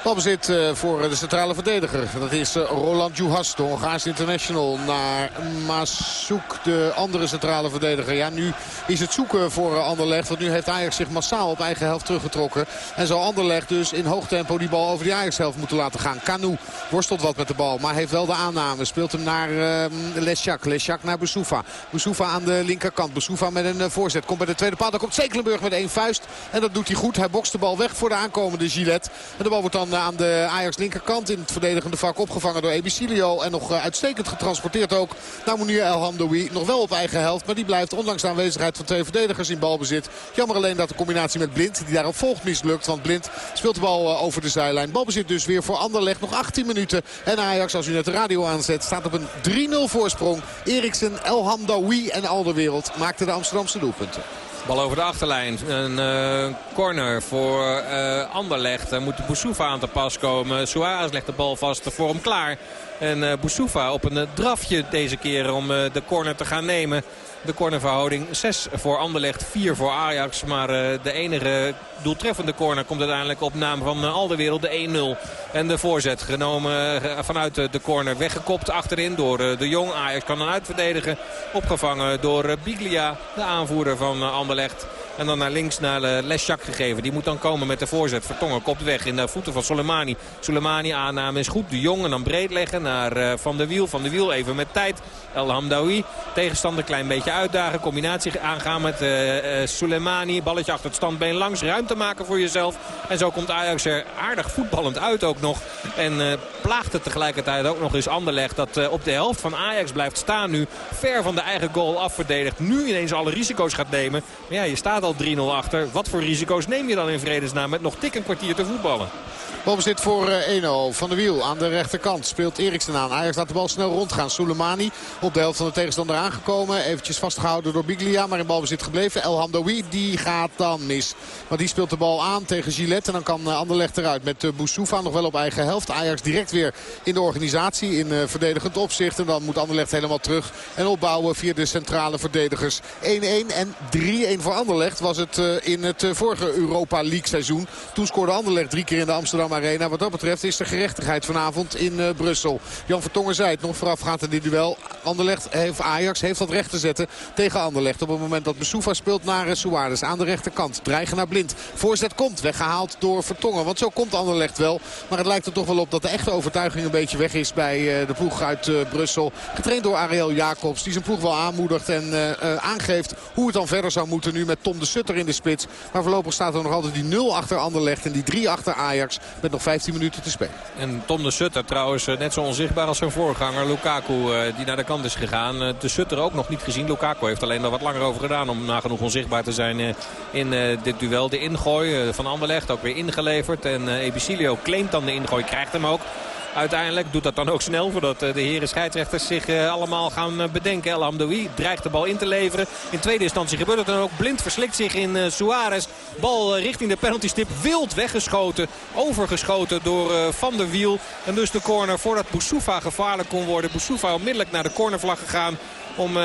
Balbezit uh, voor de centrale verdediger. Dat is uh, Roland Juhas, de Hongaars international. Naar Masouk, de andere centrale verdediger. Ja, nu is het zoeken voor uh, Anderlecht. Want nu heeft Ajax zich massaal op eigen helft teruggetrokken. En zal Anderlecht dus in hoog tempo die bal over die Ajax helft moeten laten gaan. Kanu worstelt wat met de bal, maar heeft wel de aanname. Speelt hem naar uh, Lesjak. Lesjak naar Boussoufa. Boussoufa aan de linkerkant. Boussoufa met een voorzet. Komt bij de tweede paal. Dan komt Stekelenburg met één vuist. En dat doet hij goed. Hij bokst de bal weg voor de aankomende Gillette. En de bal wordt dan aan de Ajax linkerkant in het verdedigende vak opgevangen door Ebicilio. En nog uitstekend getransporteerd ook naar Mounir El Hamdoui. Nog wel op eigen helft, maar die blijft ondanks de aanwezigheid van twee verdedigers in balbezit. Jammer alleen dat de combinatie met Blind, die daarop volgt, mislukt. Want Blind speelt de bal over de zijlijn. Balbezit dus weer voor Anderlecht. Nog 18 minuten. En Ajax, als u net de radio aanzet, staat op een 3-0 voorsprong. Eriksen, El Hamdoui en Alderwereld maakten de Amsterdamse doelpunten. Bal over de achterlijn. Een uh, corner voor uh, Anderlecht. Daar moet Boussoufa aan te pas komen. Suarez legt de bal vast voor hem klaar. En uh, op een drafje deze keer om de corner te gaan nemen. De cornerverhouding 6 voor Anderlecht, 4 voor Ajax. Maar uh, de enige doeltreffende corner komt uiteindelijk op naam van uh, Alderwereld, de 1-0. En de voorzet genomen uh, vanuit de corner. Weggekopt achterin door de Jong. Ajax kan dan uitverdedigen. Opgevangen door Biglia, de aanvoerder van Anderlecht. En dan naar links naar Lesjak gegeven. Die moet dan komen met de voorzet. Vertongen kopt weg in de voeten van Soleimani. Soleimani aanname is goed. De Jong en dan breed leggen naar Van der Wiel. Van der Wiel even met tijd. El Hamdawi. Tegenstander klein beetje uitdagen. Combinatie aangaan met uh, Soleimani. Balletje achter het standbeen langs. Ruimte maken voor jezelf. En zo komt Ajax er aardig voetballend uit ook nog. En plaagt het tegelijkertijd ook nog eens Anderlecht. Dat op de helft van Ajax blijft staan nu. Ver van de eigen goal afverdedigd. Nu ineens alle risico's gaat nemen. Maar ja, je staat al 3-0 achter. Wat voor risico's neem je dan in vredesnaam met nog dik een kwartier te voetballen? Balbezit voor 1-0 van de wiel aan de rechterkant. Speelt Eriksen aan. Ajax laat de bal snel rondgaan. Soleimani op de helft van de tegenstander aangekomen. Eventjes vastgehouden door Biglia. Maar in balbezit gebleven. El Hamdoui die gaat dan mis. Want die speelt de bal aan tegen Gillette. En dan kan Anderlecht eruit met Boussoufa nog wel op eigen helft. Ajax direct weer in de organisatie. In verdedigend opzicht. En dan moet Anderlecht helemaal terug. En opbouwen via de centrale verdedigers. 1-1 en 3-1 voor Anderlecht was het in het vorige Europa League seizoen. Toen scoorde Anderlecht drie keer in de Amsterdam Arena. Wat dat betreft is er gerechtigheid vanavond in uh, Brussel. Jan Vertongen zei het nog voorafgaand aan dit duel. Anderlecht heeft, Ajax heeft dat recht te zetten tegen Anderlecht. Op het moment dat Besoufa speelt naar uh, Suarez aan de rechterkant. Dreigen naar Blind. Voorzet komt. Weggehaald door Vertongen. Want zo komt Anderlecht wel. Maar het lijkt er toch wel op dat de echte overtuiging een beetje weg is bij uh, de ploeg uit Brussel. Getraind door Ariel Jacobs. Die zijn ploeg wel aanmoedigt en aangeeft hoe het dan verder zou moeten nu met Tom de Sutter in de spits. Maar voorlopig staat er nog altijd die 0 achter Anderlecht en die 3 achter Ajax met nog 15 minuten te spelen. En Tom de Sutter trouwens net zo onzichtbaar als zijn voorganger Lukaku die naar de kant is gegaan. De Sutter ook nog niet gezien. Lukaku heeft alleen er wat langer over gedaan om nagenoeg onzichtbaar te zijn in dit duel. De ingooi van Anderlecht ook weer ingeleverd. En Ebicilio claimt dan de ingooi, krijgt hem ook. Uiteindelijk doet dat dan ook snel voordat de heren scheidsrechters zich allemaal gaan bedenken. El Hamdoui dreigt de bal in te leveren. In tweede instantie gebeurt het dan ook. Blind verslikt zich in Suarez. Bal richting de penaltystip. Wild weggeschoten. Overgeschoten door Van der Wiel. En dus de corner voordat Boussoufa gevaarlijk kon worden. Boussoufa onmiddellijk naar de cornervlag gegaan om uh,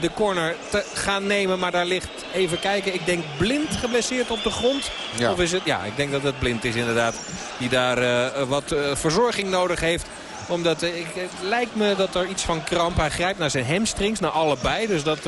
de corner te gaan nemen. Maar daar ligt, even kijken, ik denk blind geblesseerd op de grond. Ja. Of is het, ja, ik denk dat het blind is inderdaad. Die daar uh, wat uh, verzorging nodig heeft omdat ik, het lijkt me dat er iets van kramp. Hij grijpt naar zijn hamstrings, naar allebei. Dus dat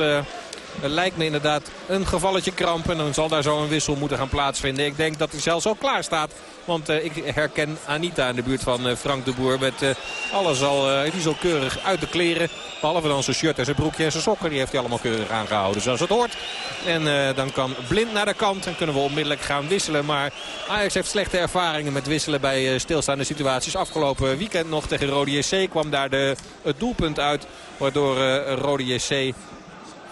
lijkt me inderdaad een gevalletje kramp. En dan zal daar zo een wissel moeten gaan plaatsvinden. Ik denk dat hij zelfs al klaar staat. Want uh, ik herken Anita in de buurt van uh, Frank de Boer. Met uh, alles al, die keurig uit de kleren. Behalve dan zijn shirt en zijn broekje en zijn sokken. Die heeft hij allemaal keurig aangehouden zoals het hoort. En dan kan Blind naar de kant. En kunnen we onmiddellijk gaan wisselen. Maar Ajax heeft slechte ervaringen met wisselen bij stilstaande situaties. Afgelopen weekend nog tegen Rode JC kwam daar de, het doelpunt uit. Waardoor Rode JC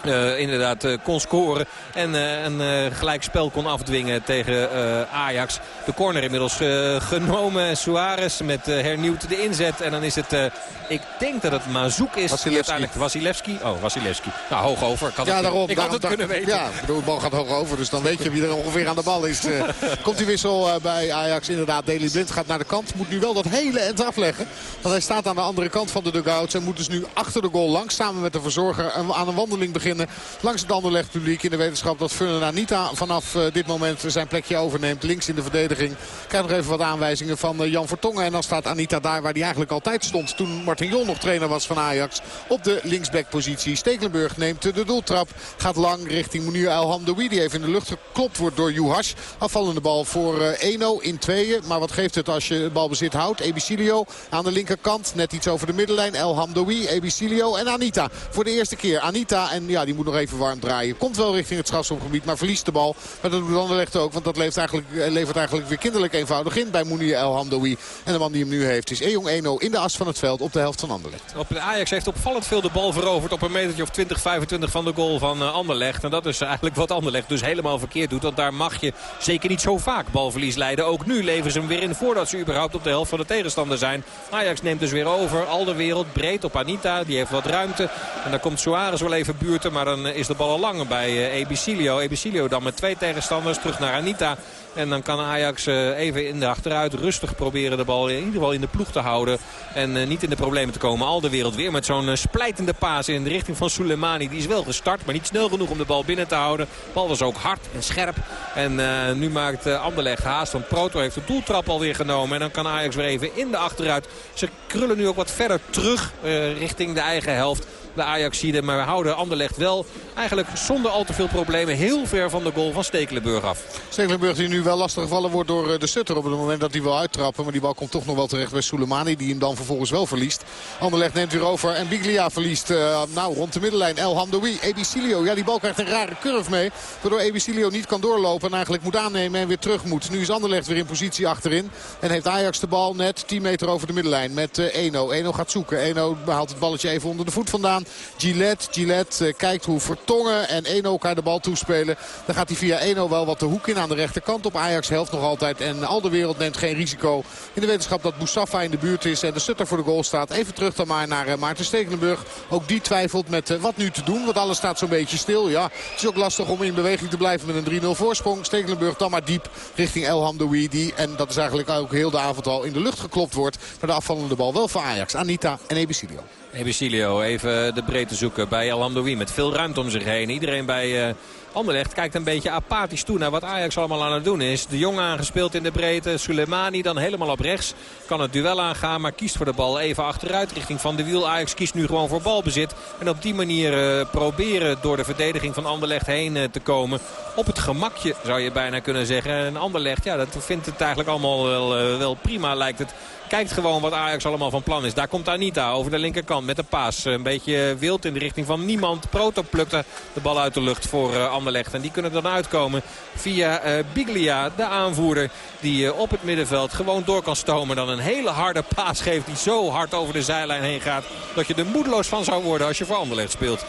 uh, inderdaad uh, kon scoren. En uh, een gelijk spel kon afdwingen tegen Ajax. De corner inmiddels genomen. Suarez met hernieuwd de inzet. En dan is het, ik denk dat het Mazouk is. Vasilevski. Uiteindelijk Vasilevski. Oh, Vasilevski. Nou, hoog over. Ik had ja, het, daarom, ik had het daarom, kunnen weten. Ja, de bal gaat hoog over. Dus dan weet je wie er ongeveer aan de bal is. komt die wissel bij Ajax. Inderdaad, Deli Blind gaat naar de kant. Moet nu wel dat hele end afleggen. Want hij staat aan de andere kant van de dugouts. En moet dus nu achter de goal langs samen met de verzorger aan een wandeling beginnen. Langs het Anderlecht publiek in de wetenschap dat Furnen Anita vanaf uh, dit moment zijn plekje overneemt. Links in de verdediging. Krijgt nog even wat aanwijzingen van uh, Jan Vertongen. En dan staat Anita daar waar hij eigenlijk altijd stond. Toen Martin Jol nog trainer was van Ajax. Op de linksbackpositie. Stekelenburg neemt de doeltrap. Gaat lang richting Munir El Hamdoui. Die even in de lucht geklopt wordt door Juhash. Afvallende bal voor uh, 1-0 in tweeën. Maar wat geeft het als je de bal bezit houdt? Ebicilio aan de linkerkant. Net iets over de middenlijn. El Hamdoui, Ebicilio en Anita. Voor de eerste keer. Anita en ja, die moet nog even warm draaien. Komt wel richting het strafschopgebied, maar verliest de bal. Maar dat doet Anderlecht ook, want dat levert eigenlijk, eh, levert eigenlijk weer kinderlijk eenvoudig in bij Mounir El Hamdoui. En de man die hem nu heeft is Ejong Eno in de as van het veld op de helft van Anderlecht. Op Ajax heeft opvallend veel de bal veroverd op een metertje of 20, 25 van de goal van uh, Anderlecht. En dat is eigenlijk wat Anderlecht dus helemaal verkeerd doet. Want daar mag je zeker niet zo vaak balverlies leiden. Ook nu leveren ze hem weer in voordat ze überhaupt op de helft van de tegenstander zijn. Ajax neemt dus weer over. Al de wereld breed op Anita. Die heeft wat ruimte. En dan komt Suarez wel even buurten. Maar dan is de bal al lang bij Ebicilio. Ebicilio dan met twee tegenstanders terug naar Anita. En dan kan Ajax even in de achteruit rustig proberen de bal in ieder geval in de ploeg te houden. En niet in de problemen te komen. Al de wereld weer met zo'n splijtende paas in de richting van Soleimani. Die is wel gestart, maar niet snel genoeg om de bal binnen te houden. De bal was ook hard en scherp. En nu maakt Anderlecht haast. Want Proto heeft de doeltrap alweer genomen. En dan kan Ajax weer even in de achteruit. Ze krullen nu ook wat verder terug richting de eigen helft de Ajaxide. Maar we houden Anderlecht wel eigenlijk zonder al te veel problemen heel ver van de goal van Stekelenburg af. Stekelenburg die nu wel lastig gevallen wordt door eh, de Sutter op het moment dat hij wil uittrappen. Maar die bal komt toch nog wel terecht bij Soleimani die hem dan vervolgens wel verliest. Anderlecht neemt weer over en Biglia verliest uh, nou rond de middenlijn. El Hamdoui, Ebicilio. Ja die bal krijgt een rare curve mee. Waardoor Ebicilio niet kan doorlopen en eigenlijk moet aannemen en weer terug moet. Nu is Anderlecht weer in positie achterin. En heeft Ajax de bal net 10 meter over de middenlijn met uh, Eno. Eno gaat zoeken. Eno haalt het balletje even onder de voet vandaan. Gillette. Gillette eh, kijkt hoe Vertongen en Eno elkaar de bal toespelen. Dan gaat hij via Eno wel wat de hoek in aan de rechterkant op Ajax helft nog altijd. En al de wereld neemt geen risico in de wetenschap dat Moussafa in de buurt is. En de Sutter voor de goal staat. Even terug dan maar naar eh, Maarten Stekelenburg. Ook die twijfelt met eh, wat nu te doen. Want alles staat zo'n beetje stil. Ja, het is ook lastig om in beweging te blijven met een 3-0 voorsprong. Stekelenburg dan maar diep richting El Hamdoui. Die, en dat is eigenlijk ook heel de avond al in de lucht geklopt wordt. Maar de afvallende bal wel voor Ajax. Anita en Ebicilio. Ebicilio even de breedte zoeken bij El Hamdoui met veel ruimte om zich heen. Iedereen bij uh, Anderlecht kijkt een beetje apathisch toe naar wat Ajax allemaal aan het doen is. De Jong aangespeeld in de breedte. Soleimani dan helemaal op rechts. Kan het duel aangaan, maar kiest voor de bal even achteruit richting Van de Wiel. Ajax kiest nu gewoon voor balbezit. En op die manier uh, proberen door de verdediging van Anderlecht heen uh, te komen. Op het gemakje zou je bijna kunnen zeggen. En Anderlecht, ja, dat vindt het eigenlijk allemaal wel, wel prima lijkt het kijkt gewoon wat Ajax allemaal van plan is. Daar komt Anita over de linkerkant met de paas. Een beetje wild in de richting van niemand. Proto plukte de bal uit de lucht voor uh, Anderlecht. En die kunnen dan uitkomen via uh, Biglia, de aanvoerder. Die uh, op het middenveld gewoon door kan stomen. Dan een hele harde paas geeft die zo hard over de zijlijn heen gaat. Dat je er moedeloos van zou worden als je voor Anderlecht speelt.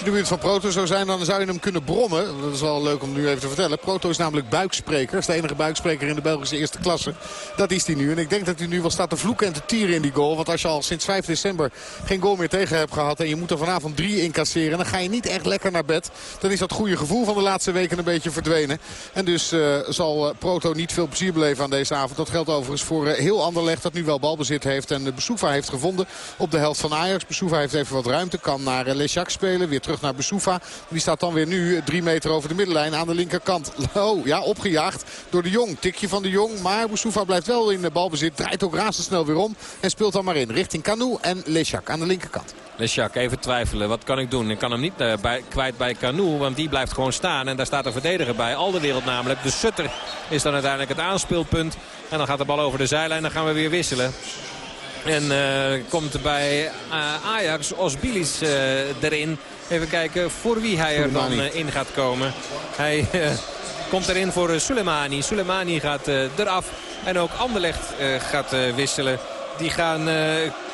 Je de buurt van Proto zou zijn, dan zou je hem kunnen brommen. Dat is wel leuk om nu even te vertellen. Proto is namelijk buikspreker. is de enige buikspreker in de Belgische eerste klasse. Dat is hij nu. En ik denk dat hij nu wel staat te vloeken en te tieren in die goal. Want als je al sinds 5 december geen goal meer tegen hebt gehad... en je moet er vanavond drie incasseren... dan ga je niet echt lekker naar bed. Dan is dat goede gevoel van de laatste weken een beetje verdwenen. En dus uh, zal uh, Proto niet veel plezier beleven aan deze avond. Dat geldt overigens voor uh, heel Anderlecht dat nu wel balbezit heeft. En Besoufa heeft gevonden op de helft van Ajax. Besoufa heeft even wat ruimte. Kan naar uh, spelen. Weer terug naar Besoufa. Die staat dan weer nu drie meter over de middenlijn aan de linkerkant. Oh ja, opgejaagd door de Jong. Tikje van de Jong. Maar Besoufa blijft wel in de balbezit. Draait ook razendsnel weer om. En speelt dan maar in richting Canu en Lesjak aan de linkerkant. Lesjak even twijfelen. Wat kan ik doen? Ik kan hem niet uh, bij, kwijt bij Canu. Want die blijft gewoon staan. En daar staat een verdediger bij. Al de wereld namelijk. De Sutter is dan uiteindelijk het aanspeelpunt. En dan gaat de bal over de zijlijn. Dan gaan we weer wisselen. En uh, komt bij uh, Ajax Osbilis erin. Even kijken voor wie hij er dan in gaat komen. Hij komt erin voor Soleimani. Soleimani gaat eraf. En ook Anderlecht gaat wisselen. Die gaan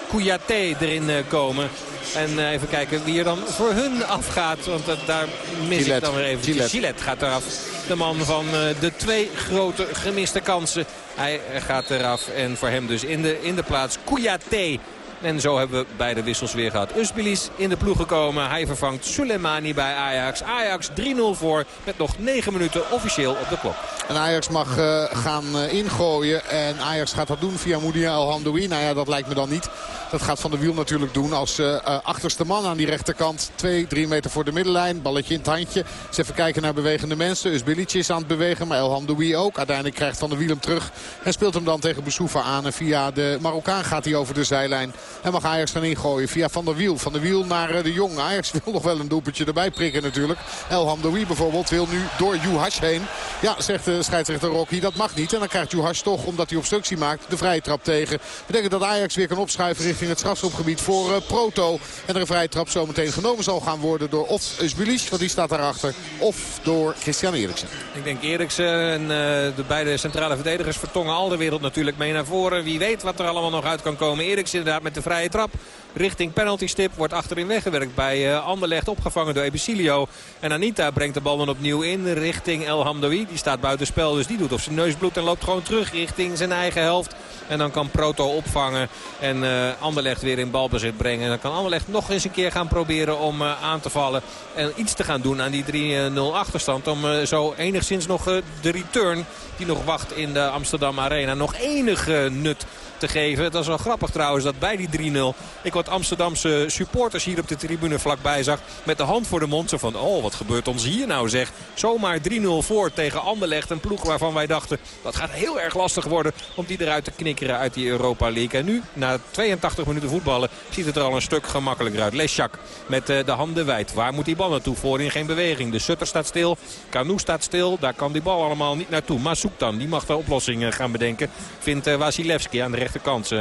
Kouyaté erin komen. En even kijken wie er dan voor hun afgaat. Want dat, daar mis Gillette. ik dan weer even. Gillette. Gillette gaat eraf. De man van de twee grote gemiste kansen. Hij gaat eraf. En voor hem dus in de, in de plaats Kouyaté. En zo hebben we beide wissels weer gehad. Usbilis in de ploeg gekomen. Hij vervangt Soleimani bij Ajax. Ajax 3-0 voor met nog 9 minuten officieel op de klok. En Ajax mag uh, gaan uh, ingooien. En Ajax gaat dat doen via Moudia El Hamdoui. Nou ja, dat lijkt me dan niet. Dat gaat Van de Wiel natuurlijk doen als uh, achterste man aan die rechterkant. 2, 3 meter voor de middenlijn. Balletje in het handje. Eens even kijken naar bewegende mensen. Usbilic is aan het bewegen, maar El Hamdoui ook. Uiteindelijk krijgt Van de Wiel hem terug. En speelt hem dan tegen Boussoufa aan. En via de Marokkaan gaat hij over de zijlijn. En mag Ajax gaan ingooien via Van der Wiel. Van der Wiel naar de Jong. Ajax wil nog wel een doelpuntje erbij prikken natuurlijk. El Hamdoui bijvoorbeeld wil nu door Juhash heen. Ja, zegt de scheidsrechter Rocky. Dat mag niet. En dan krijgt Juhash toch, omdat hij obstructie maakt, de vrije trap tegen. Betekent dat Ajax weer kan opschuiven richting het strafschopgebied voor uh, Proto. En er een vrije trap zometeen genomen zal gaan worden door of Usbilic, want die staat daarachter. Of door Christian Eriksen. Ik denk Eriksen en uh, de beide centrale verdedigers vertongen al de wereld natuurlijk mee naar voren. Wie weet wat er allemaal nog uit kan komen. Eriksen inderdaad met de vrije trap richting penaltystip. Wordt achterin weggewerkt bij uh, Anderlecht. Opgevangen door Ebesilio. En Anita brengt de bal dan opnieuw in richting El Hamdoui. Die staat buiten spel. Dus die doet op zijn neus bloed en loopt gewoon terug richting zijn eigen helft. En dan kan Proto opvangen. En uh, Anderlecht weer in balbezit brengen. En dan kan Anderlecht nog eens een keer gaan proberen om uh, aan te vallen. En iets te gaan doen aan die 3-0 achterstand. Om zo enigszins nog de return die nog wacht in de Amsterdam Arena. Nog enige nut te geven. Dat is wel grappig trouwens dat bij die 3-0 ik wat Amsterdamse supporters hier op de tribune vlakbij zag. Met de hand voor de mond zo van oh wat gebeurt ons hier nou zeg. Zomaar 3-0 voor tegen Anderlecht. Een ploeg waarvan wij dachten dat gaat heel erg lastig worden om die eruit te knikkeren uit die Europa League. En nu na 82 minuten voetballen ziet het er al een stuk gemakkelijker uit. Leschak met de handen wijd. Waar moet die bal naartoe? Voorin geen beweging. De Sutter staat stil. Canoe staat stil. Daar kan die bal allemaal niet naartoe. Maar zoek dan. Die mag de oplossing gaan bedenken. Vindt Wasilewski aan de rechterkant.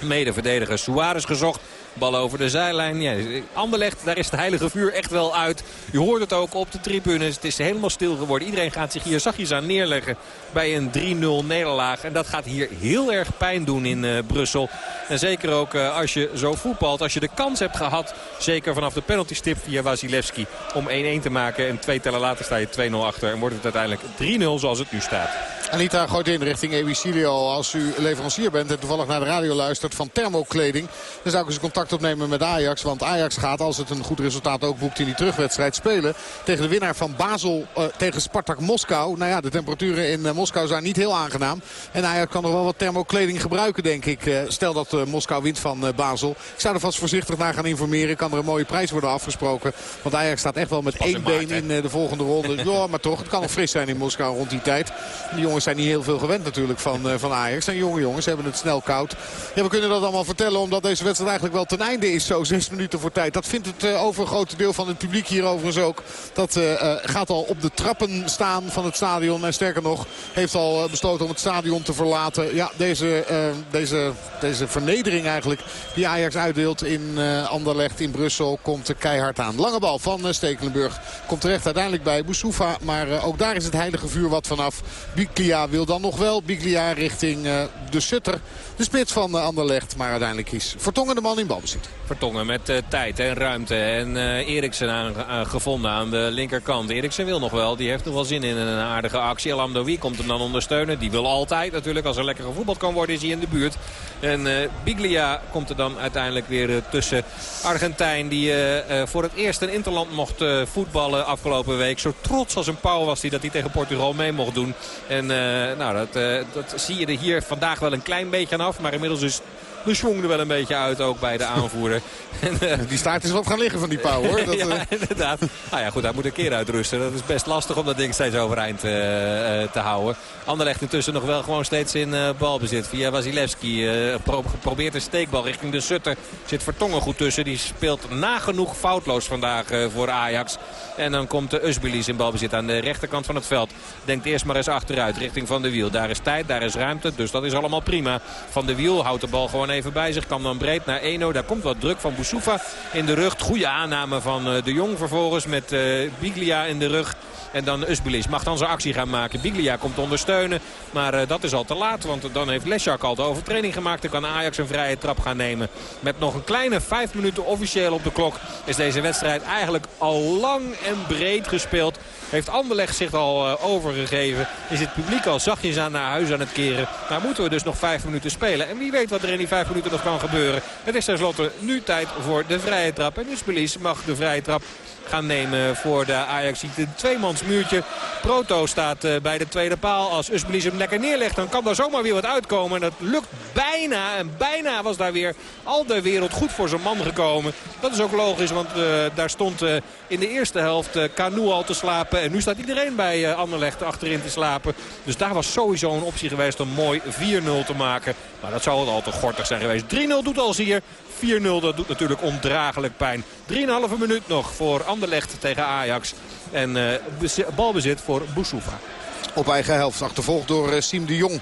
Medeverdediger Suarez gezocht. Bal over de zijlijn. Ja, Anderlecht, daar is het heilige vuur echt wel uit. Je hoort het ook op de tribunes. Het is helemaal stil geworden. Iedereen gaat zich hier zachtjes aan neerleggen bij een 3-0 nederlaag. En dat gaat hier heel erg pijn doen in uh, Brussel. En zeker ook uh, als je zo voetbalt. Als je de kans hebt gehad, zeker vanaf de penaltystip via Wasilewski... om 1-1 te maken. En twee tellen later sta je 2-0 achter. En wordt het uiteindelijk 3-0 zoals het nu staat. Anita gooit in richting Ebicilio. Als u leverancier bent en toevallig naar de radio luistert van thermokleding... dan zou ik eens contact opnemen met Ajax. Want Ajax gaat, als het een goed resultaat ook boekt in die terugwedstrijd... spelen tegen de winnaar van Basel uh, tegen Spartak Moskou. Nou ja, de temperaturen in uh, Moskou zijn niet heel aangenaam. En Ajax kan nog wel wat thermokleding gebruiken, denk ik. Uh, stel dat Moskou wint van Basel. Ik zou er vast voorzichtig naar gaan informeren. Kan er een mooie prijs worden afgesproken. Want Ajax staat echt wel met één been in de volgende ronde. ja, maar toch, het kan nog fris zijn in Moskou rond die tijd. De jongens zijn niet heel veel gewend natuurlijk van, van Ajax. En jonge jongens hebben het snel koud. Ja, we kunnen dat allemaal vertellen omdat deze wedstrijd eigenlijk wel ten einde is. Zo zes minuten voor tijd. Dat vindt het uh, overgrote deel van het publiek hier overigens ook. Dat uh, uh, gaat al op de trappen staan van het stadion. En sterker nog heeft al besloten om het stadion te verlaten. Ja, deze, deze, deze vernedering eigenlijk die Ajax uitdeelt in Anderlecht in Brussel komt keihard aan. Lange bal van Stekelenburg komt terecht uiteindelijk bij Boussoufa. Maar ook daar is het heilige vuur wat vanaf. Biglia wil dan nog wel. Biglia richting de Sutter. De spits van Anderlecht. Maar uiteindelijk is Vertongen de man in Vertongen met uh, tijd en ruimte. En uh, Eriksen aan, uh, gevonden aan de linkerkant. Eriksen wil nog wel. Die heeft nog wel zin in een aardige actie. Elamdoui komt hem dan ondersteunen. Die wil altijd natuurlijk. Als er lekker gevoetbald kan worden is hij in de buurt. En Biglia komt er dan uiteindelijk weer tussen. Argentijn die voor het eerst een interland mocht voetballen afgelopen week. Zo trots als een pauw was hij dat hij tegen Portugal mee mocht doen. En nou, dat, dat zie je er hier vandaag wel een klein beetje aan af. Maar inmiddels is de schwung er wel een beetje uit ook bij de aanvoerder. en, die staart is wat gaan liggen van die pauw hoor. Dat, ja, uh... inderdaad. Nou ja goed, hij moet een keer uitrusten. Dat is best lastig om dat ding steeds overeind uh, te houden. Anderlecht intussen nog wel gewoon steeds in balbezit. Via Wasilewski pro probeert een steekbal richting de Sutter. Zit Vertongen goed tussen. Die speelt nagenoeg foutloos vandaag voor Ajax. En dan komt de Usbilis in balbezit aan de rechterkant van het veld. Denkt eerst maar eens achteruit richting Van de Wiel. Daar is tijd, daar is ruimte. Dus dat is allemaal prima. Van de Wiel houdt de bal gewoon even bij zich. Kan dan breed naar Eno. Daar komt wat druk van Boussoufa in de rug. Goede aanname van de Jong vervolgens met Biglia in de rug. En dan Usbilis mag dan zijn actie gaan maken. Biglia komt ondersteunen. Maar uh, dat is al te laat. Want dan heeft Leschak al de overtreding gemaakt. Dan kan Ajax een vrije trap gaan nemen. Met nog een kleine vijf minuten officieel op de klok. Is deze wedstrijd eigenlijk al lang en breed gespeeld. Heeft Anderlecht zich al overgegeven. Is het publiek al zachtjes aan naar huis aan het keren. Nou moeten we dus nog vijf minuten spelen. En wie weet wat er in die vijf minuten nog kan gebeuren. Het is tenslotte nu tijd voor de vrije trap. En Usbilis mag de vrije trap gaan nemen voor de Ajax. Een tweemansmuurtje. Proto staat uh, bij de tweede paal. Als Usbelis hem lekker neerlegt dan kan daar zomaar weer wat uitkomen. En dat lukt bijna. En bijna was daar weer al de wereld goed voor zijn man gekomen. Dat is ook logisch, want uh, daar stond uh, in de eerste helft Canu al te slapen. En nu staat iedereen bij Anderlecht achterin te slapen. Dus daar was sowieso een optie geweest om mooi 4-0 te maken. Maar dat zou het al te gortig zijn geweest. 3-0 doet Alzier. 4-0, dat doet natuurlijk ondraaglijk pijn. 3,5 minuut nog voor Anderlecht tegen Ajax. En uh, balbezit voor Boussoufa. Op eigen helft, achtervolgd door uh, Siem de Jong.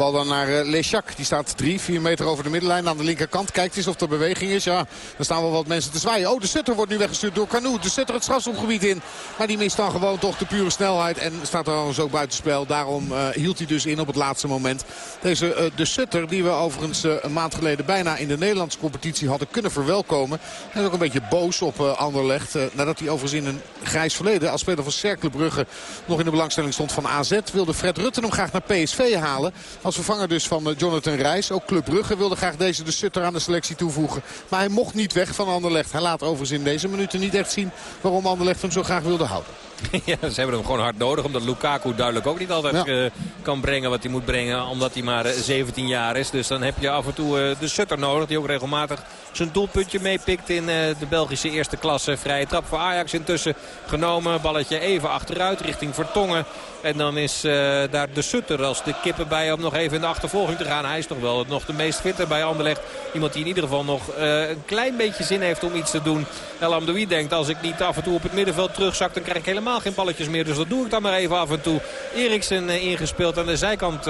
Bal dan naar uh, Lechak. Die staat 3, 4 meter over de middenlijn aan de linkerkant. Kijkt eens of er beweging is. Ja, dan staan wel wat mensen te zwaaien. Oh, de Sutter wordt nu weggestuurd door Canoe. De Sutter het strafschopgebied in. Maar die mist dan gewoon toch de pure snelheid. En staat er dan ook buitenspel. Daarom uh, hield hij dus in op het laatste moment. Deze uh, de Sutter die we overigens een maand geleden bijna in de Nederlandse competitie hadden kunnen verwelkomen. En ook een beetje boos op Anderlecht. nadat hij overigens in een grijs verleden als speler van Cercle Brugge nog in de belangstelling stond van AZ. Wilde Fred Rutten hem graag naar PSV halen. Vervanger dus van Jonathan Reis. Ook Club Brugge wilde graag deze de Sutter aan de selectie toevoegen. Maar hij mocht niet weg van Anderlecht. Hij laat overigens in deze minuten niet echt zien waarom Anderlecht hem zo graag wilde houden. Ja, ze hebben hem gewoon hard nodig. Omdat Lukaku duidelijk ook niet altijd ja. uh, kan brengen wat hij moet brengen. Omdat hij maar 17 jaar is. Dus dan heb je af en toe uh, de Sutter nodig. Die ook regelmatig zijn doelpuntje meepikt in de Belgische eerste klasse. Vrije trap voor Ajax intussen genomen. Balletje even achteruit richting Vertongen. En dan is uh, daar de Sutter als de kippen bij om nog even in de achtervolging te gaan. Hij is nog wel nog de meest fitte bij Anderlecht. Iemand die in ieder geval nog uh, een klein beetje zin heeft om iets te doen. El Amdoui denkt als ik niet af en toe op het middenveld terugzak dan krijg ik helemaal geen balletjes meer. Dus dat doe ik dan maar even af en toe. Eriksen uh, ingespeeld aan de zijkant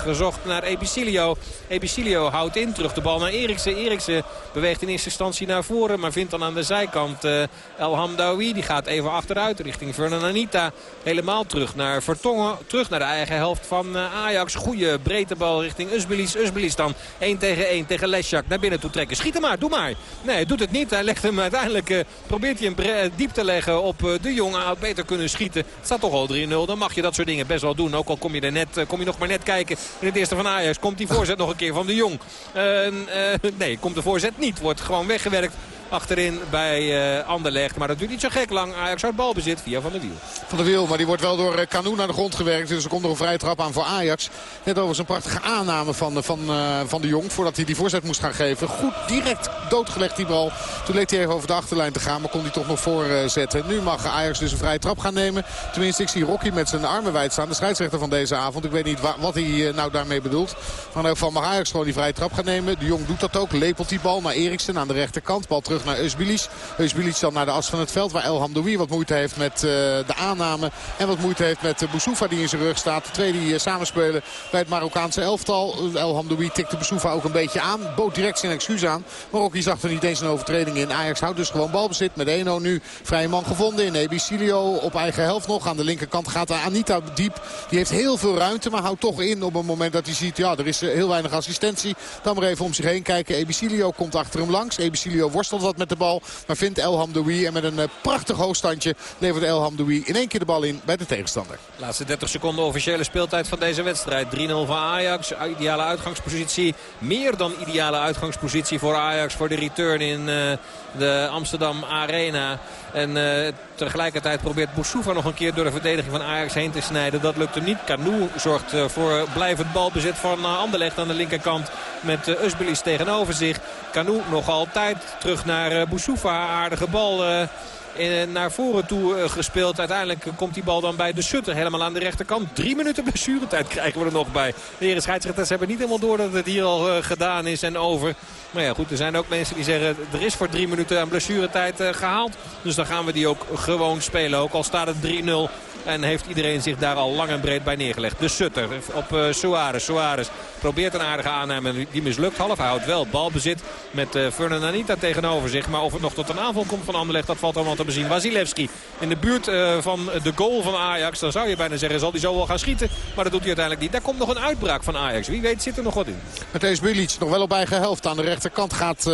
gezocht naar Ebicilio. Ebicilio houdt in terug de bal naar Eriksen. Eriksen beweegt in eerste instantie naar voren. Maar vindt dan aan de zijkant El Hamdawi. Die gaat even achteruit richting Vernon Anita. Helemaal terug naar Vertongen. Terug naar de eigen helft van eh, Ajax. Goede breedte bal richting Usbelis. Usbelis dan 1 tegen 1 tegen Lesjak. Naar binnen toe trekken. Schiet hem maar, doe maar. Nee, doet het niet. Hij legt hem uiteindelijk, uh, probeert hij hem eh, diep te leggen op uh, de Jong. Hij kunnen schieten. Het staat toch al 3-0. Dan mag je dat soort dingen best wel doen. Ook al kom je, er net, kom je nog maar net kijken in het eerste van Ajax. Komt die voorzet nog een keer van de Jong. nee, komt de voorzet niet. Wordt gewoon weggewerkt achterin bij uh, Anderlecht. Maar dat duurt niet zo gek lang. Ajax uit balbezit via Van der Wiel. Van der Wiel, maar die wordt wel door uh, Canoe naar de grond gewerkt. Dus er komt nog een vrije trap aan voor Ajax. Net over zijn prachtige aanname van, van, uh, van de Jong. Voordat hij die voorzet moest gaan geven. Goed direct doodgelegd die bal. Toen leek hij even over de achterlijn te gaan. Maar kon hij toch nog voorzetten. Nu mag Ajax dus een vrije trap gaan nemen. Tenminste, ik zie Rocky met zijn armen wijd staan. De scheidsrechter van deze avond. Ik weet niet wat hij nou daarmee bedoelt. Maar in mag Ajax gewoon die vrije trap gaan nemen. De Jong doet dat ook. Lepelt die bal naar Eriksen aan de rechterkant. Bal terug naar Eusbilis. Eusbilis dan naar de as van het veld. Waar El Hamdoui wat moeite heeft met uh, de aanname. En wat moeite heeft met uh, Boussoufa die in zijn rug staat. De twee die uh, samenspelen bij het Marokkaanse elftal. El Hamdoui tikte Boussoufa ook een beetje aan. Bood direct zijn excuus aan. Marokki zag er niet eens een overtreding in. Ajax houdt dus gewoon balbezit met 1-0 nu. Vrije man gevonden in Ebicilio op eigen helft nog. Aan de linkerkant gaat Anita diep. Die heeft heel veel ruimte maar houdt toch in op het moment dat hij ziet. Ja, er is heel weinig assistentie. Dan maar even om zich heen kijken. Ebicilio komt achter hem langs. Ebicilio worstelt wat met de bal. Maar vindt El Hamdoui. En met een prachtig hoogstandje levert El Hamdoui in één keer de bal in bij de tegenstander. Laatste 30 seconden officiële speeltijd van deze wedstrijd. 3-0 van Ajax. Ideale uitgangspositie. Meer dan ideale uitgangspositie voor Ajax voor de return in uh, de Amsterdam Arena. En uh, tegelijkertijd probeert Boussoufa nog een keer door de verdediging van Ajax heen te snijden. Dat lukt hem niet. Canoe zorgt uh, voor blijvend balbezit van Anderlecht aan de linkerkant. Met uh, Usbelis tegenover zich. Canoe nog altijd terug naar Boussoufa. Aardige bal naar voren toe gespeeld. Uiteindelijk komt die bal dan bij de Sutter helemaal aan de rechterkant. Drie minuten blessuretijd krijgen we er nog bij. De heren scheidsrechters hebben niet helemaal door dat het hier al uh, gedaan is en over. Maar ja goed, er zijn ook mensen die zeggen er is voor drie minuten aan blessuretijd gehaald. Dus dan gaan we die ook gewoon spelen. Ook al staat het 3-0. En heeft iedereen zich daar al lang en breed bij neergelegd. De Sutter op uh, Suarez. Suarez probeert een aardige aanname. Die mislukt half. Houdt wel balbezit met uh, tegenover zich. Maar of het nog tot een aanval komt van Anderlecht, dat valt allemaal te bezien. Wasilewski in de buurt uh, van de goal van Ajax. Dan zou je bijna zeggen, zal hij zo wel gaan schieten. Maar dat doet hij uiteindelijk niet. Daar komt nog een uitbraak van Ajax. Wie weet zit er nog wat in. Matthijs Bilic nog wel op eigen helft. Aan de rechterkant gaat...